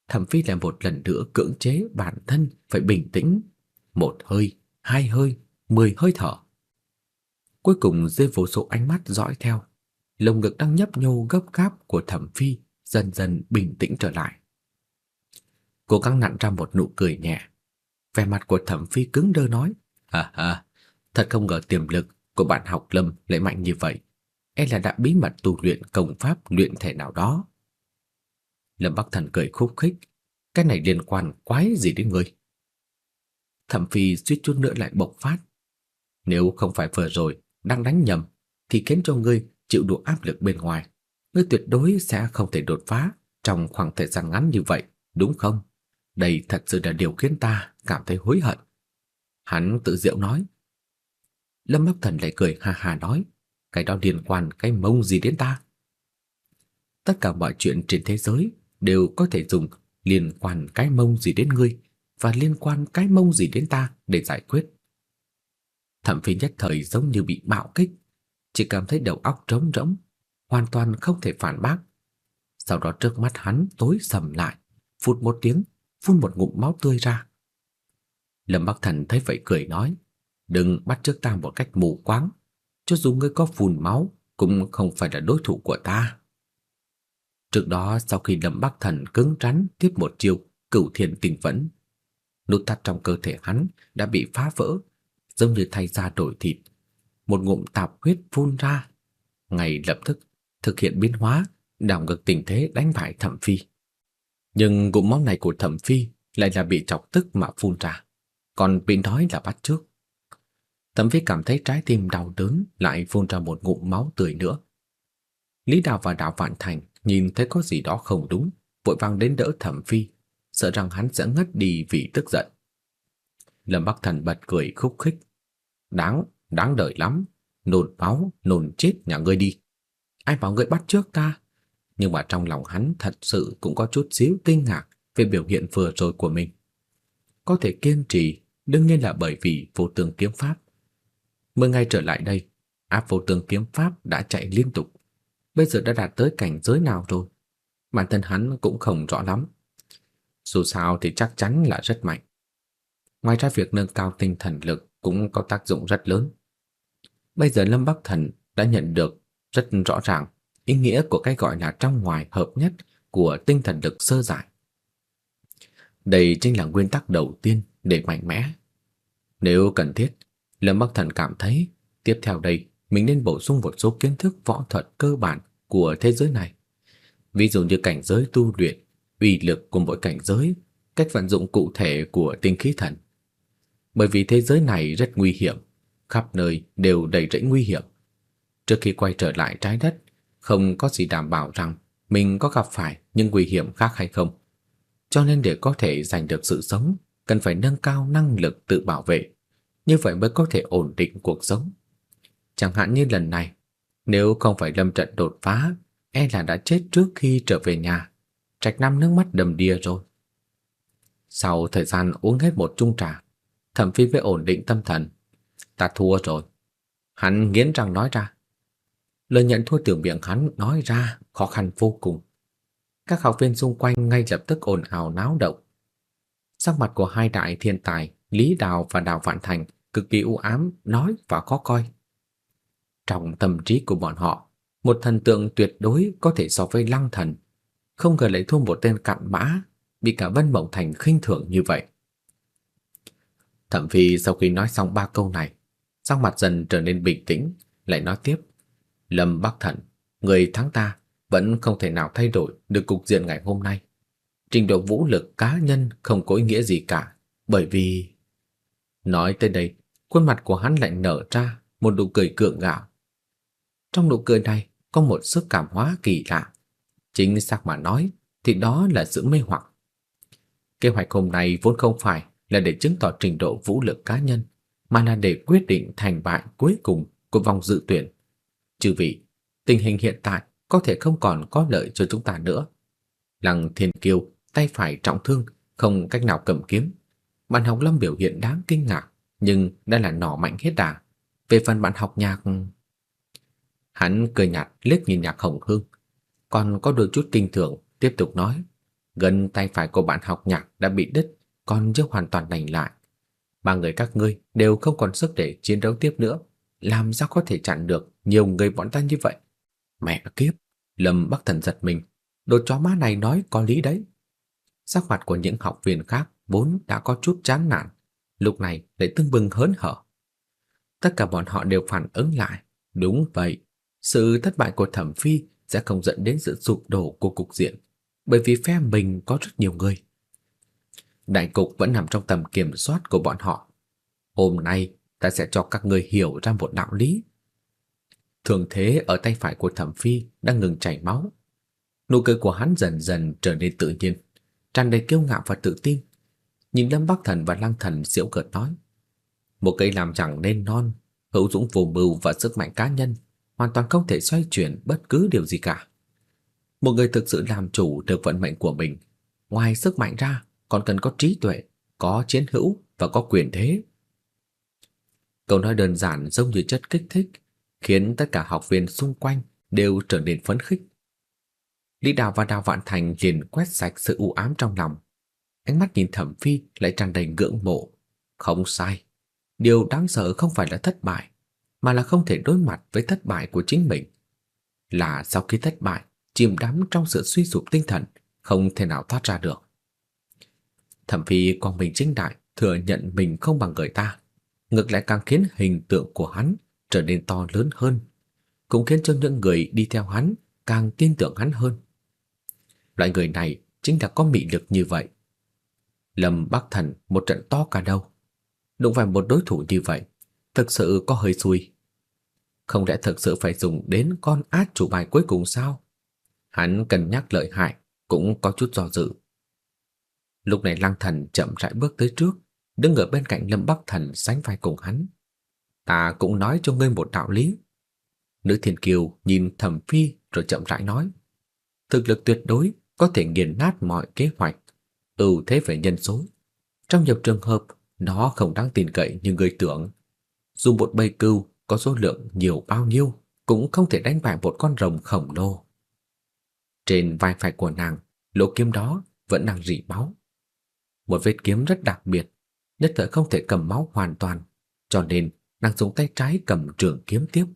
Thẩm Phi lại một lần nữa cưỡng chế bản thân phải bình tĩnh. Một hơi, hai hơi, mười hơi thở. Cuối cùng dưới vô số ánh mắt dõi theo, lồng ngực đang nhấp nhô gấp gáp của Thẩm Phi dần dần bình tĩnh trở lại. Cố gắng nặn ra một nụ cười nhẹ. Vẻ mặt của Thẩm Phi cứng đơ nói: "Ha ha, thật không ngờ tiềm lực của bạn học Lâm lại mạnh như vậy, e là đã bí mật tu luyện công pháp luyện thể nào đó." Lâm Bắc Thần cười khúc khích, "Cái này liên quan quái gì đến ngươi?" Thẩm Phi suýt chút nữa lại bộc phát. Nếu không phải vừa rồi đang đánh nhầm thì khiến cho ngươi chịu đủ áp lực bên ngoài, ngươi tuyệt đối sẽ không thể đột phá trong khoảng thời gian ngắn như vậy, đúng không? Đây thật sự là điều khiến ta cảm thấy hối hận. Hắn tự diệu nói. Lâm Bắc Thần lại cười ha ha nói, cái đó liên quan cái mông gì đến ta? Tất cả mọi chuyện trên thế giới đều có thể dùng liên quan cái mông gì đến ngươi và liên quan cái mông gì đến ta để giải quyết. Thẩm Phi nhất thời giống như bị bạo kích, chỉ cảm thấy đầu óc trống rỗng, hoàn toàn không thể phản bác. Sau đó trước mắt hắn tối sầm lại, phút một tiếng, phun một ngụm máu tươi ra. Lâm Bắc Thần thấy vậy cười nói, đừng bắt chước ta một cách mù quáng, cho dù ngươi có phun máu cũng không phải là đối thủ của ta. Trước đó sau khi Lâm Bắc Thần cứng rắn tiếp một chiêu Cửu Thiên tình Vẫn, nút thắt trong cơ thể hắn đã bị phá vỡ, giống như thay da đổi thịt. Một ngụm tạp huyết phun ra, ngay lập tức thực hiện biến hóa, đảo ngược tình thế đánh bại Thẩm Phi. Nhưng cụm máu này của Thẩm Phi lại là bị chọc tức mà phun ra, còn bị nói là bắt trước. Thẩm Phi cảm thấy trái tim đau đớn, lại phun ra một ngụm máu tươi nữa. Lý Đào và Đào Vạn Thành nhìn thấy có gì đó không đúng, vội vàng đến đỡ Thẩm Phi, sợ rằng hắn sẽ ngất đi vì tức giận. Lâm Bắc Thần bật cười khúc khích. Đáng, đáng đời lắm, nôn máu, nôn chết nhà ngươi đi. Ai bảo ngươi bắt trước ta? Nhưng mà trong lòng hắn thật sự cũng có chút xíu kinh ngạc về biểu hiện vừa rồi của mình. Có thể kiên trì, đương nhiên là bởi vì vô tường kiếm pháp. Mười ngày trở lại đây, áp vô tường kiếm pháp đã chạy liên tục. Bây giờ đã đạt tới cảnh giới nào rồi? Bản thân hắn cũng không rõ lắm. Dù sao thì chắc chắn là rất mạnh. Ngoài ra việc nâng cao tinh thần lực cũng có tác dụng rất lớn. Bây giờ Lâm Bắc Thần đã nhận được rất rõ ràng ý nghĩa của cái gọi là trong ngoài hợp nhất của tinh thần lực sơ giải. Đây chính là nguyên tắc đầu tiên để mạnh mẽ. Nếu cần thiết, Lâm Bắc Thần cảm thấy tiếp theo đây mình nên bổ sung một số kiến thức võ thuật cơ bản của thế giới này. Ví dụ như cảnh giới tu luyện, uy lực của mỗi cảnh giới, cách vận dụng cụ thể của tinh khí thần. Bởi vì thế giới này rất nguy hiểm, khắp nơi đều đầy rẫy nguy hiểm. Trước khi quay trở lại trái đất, không có gì đảm bảo rằng mình có gặp phải những nguy hiểm khác hay không. Cho nên để có thể giành được sự sống, cần phải nâng cao năng lực tự bảo vệ, như vậy mới có thể ổn định cuộc sống. Chẳng hạn như lần này, nếu không phải lâm trận đột phá, e là đã chết trước khi trở về nhà. Trạch Nam nước mắt đầm đìa rồi. Sau thời gian uống hết một chung trà, Thẩm Phi với ổn định tâm thần. Ta thua rồi. Hắn nghiến răng nói ra. Lời nhận thua từ miệng hắn nói ra khó khăn vô cùng. Các học viên xung quanh ngay lập tức ồn ào náo động. Sắc mặt của hai đại thiên tài, Lý Đào và Đào Vạn Thành cực kỳ u ám, nói và khó coi. Trong tâm trí của bọn họ, một thần tượng tuyệt đối có thể so với Lăng Thần, không ngờ lại thua một tên cặn bã, bị cả Vân Mộng Thành khinh thường như vậy. Thẩm Phi sau khi nói xong ba câu này, sắc mặt dần trở nên bình tĩnh, lại nói tiếp: "Lâm Bắc Thần, người thắng ta vẫn không thể nào thay đổi được cục diện ngày hôm nay. Trình độ vũ lực cá nhân không có ý nghĩa gì cả, bởi vì... Nói tới đây, khuôn mặt của hắn lại nở ra một nụ cười cượng gạo. Trong nụ cười này có một sức cảm hóa kỳ lạ. Chính xác mà nói thì đó là sự mê hoặc. Kế hoạch hôm nay vốn không phải là để chứng tỏ trình độ vũ lực cá nhân, mà là để quyết định thành bại cuối cùng của vòng dự tuyển. Chư vị, tình hình hiện tại có thể không còn có lợi cho chúng ta nữa. Lăng Thiên Kiêu tay phải trọng thương, không cách nào cầm kiếm. Bạn học Lâm biểu hiện đáng kinh ngạc, nhưng đã là nỏ mạnh hết đà. Về phần bạn học nhạc... Hắn cười nhạt liếc nhìn nhạc hồng hương, còn có đôi chút kinh thường, tiếp tục nói. Gần tay phải của bạn học nhạc đã bị đứt, còn chưa hoàn toàn lành lại. Ba người các ngươi đều không còn sức để chiến đấu tiếp nữa. Làm sao có thể chặn được nhiều người bọn ta như vậy? Mẹ kiếp, Lâm Bắc Thần giật mình. Đồ chó má này nói có lý đấy. Sắc mặt của những học viên khác vốn đã có chút chán nản, lúc này lại tưng bừng hớn hở. Tất cả bọn họ đều phản ứng lại. Đúng vậy, sự thất bại của Thẩm Phi sẽ không dẫn đến sự sụp đổ của cục diện, bởi vì phe mình có rất nhiều người. Đại cục vẫn nằm trong tầm kiểm soát của bọn họ. Hôm nay ta sẽ cho các người hiểu ra một đạo lý. Thường thế ở tay phải của Thẩm Phi đang ngừng chảy máu. Nụ cười của hắn dần dần trở nên tự nhiên, tràn đầy kiêu ngạo và tự tin. Nhìn Lâm Bắc Thần và Lăng Thần giễu cợt nói: "Một cây làm chẳng nên non, hữu dũng vô mưu và sức mạnh cá nhân hoàn toàn không thể xoay chuyển bất cứ điều gì cả. Một người thực sự làm chủ được vận mệnh của mình, ngoài sức mạnh ra còn cần có trí tuệ, có chiến hữu và có quyền thế. Câu nói đơn giản giống như chất kích thích, khiến tất cả học viên xung quanh đều trở nên phấn khích. Lý Đào và Đào Vạn Thành liền quét sạch sự u ám trong lòng. Ánh mắt nhìn Thẩm Phi lại tràn đầy ngưỡng mộ. Không sai, điều đáng sợ không phải là thất bại, mà là không thể đối mặt với thất bại của chính mình. Là sau khi thất bại, chìm đắm trong sự suy sụp tinh thần, không thể nào thoát ra được. Thẩm Phi quang minh chính đại thừa nhận mình không bằng người ta, ngược lại càng khiến hình tượng của hắn trở nên to lớn hơn, cũng khiến cho những người đi theo hắn càng tin tưởng hắn hơn. Loại người này chính là có mị lực như vậy. Lâm Bắc Thần một trận to cả đầu. Đụng phải một đối thủ như vậy, thực sự có hơi xui. Không lẽ thực sự phải dùng đến con át chủ bài cuối cùng sao? Hắn cân nhắc lợi hại, cũng có chút do dự. Lúc này Lăng Thần chậm rãi bước tới trước, đứng ở bên cạnh Lâm Bắc Thần sánh vai cùng hắn. Ta cũng nói cho ngươi một đạo lý. Nữ thiên kiều nhìn Thẩm Phi rồi chậm rãi nói. Thực lực tuyệt đối có thể nghiền nát mọi kế hoạch, ưu thế về nhân số. Trong nhiều trường hợp, nó không đáng tin cậy như người tưởng. Dù một bầy cừu có số lượng nhiều bao nhiêu, cũng không thể đánh bại một con rồng khổng lồ. Trên vai phải của nàng, lỗ kiếm đó vẫn đang rỉ máu. Một vết kiếm rất đặc biệt, nhất thời không thể cầm máu hoàn toàn, cho nên nàng dùng tay trái cầm trường kiếm tiếp.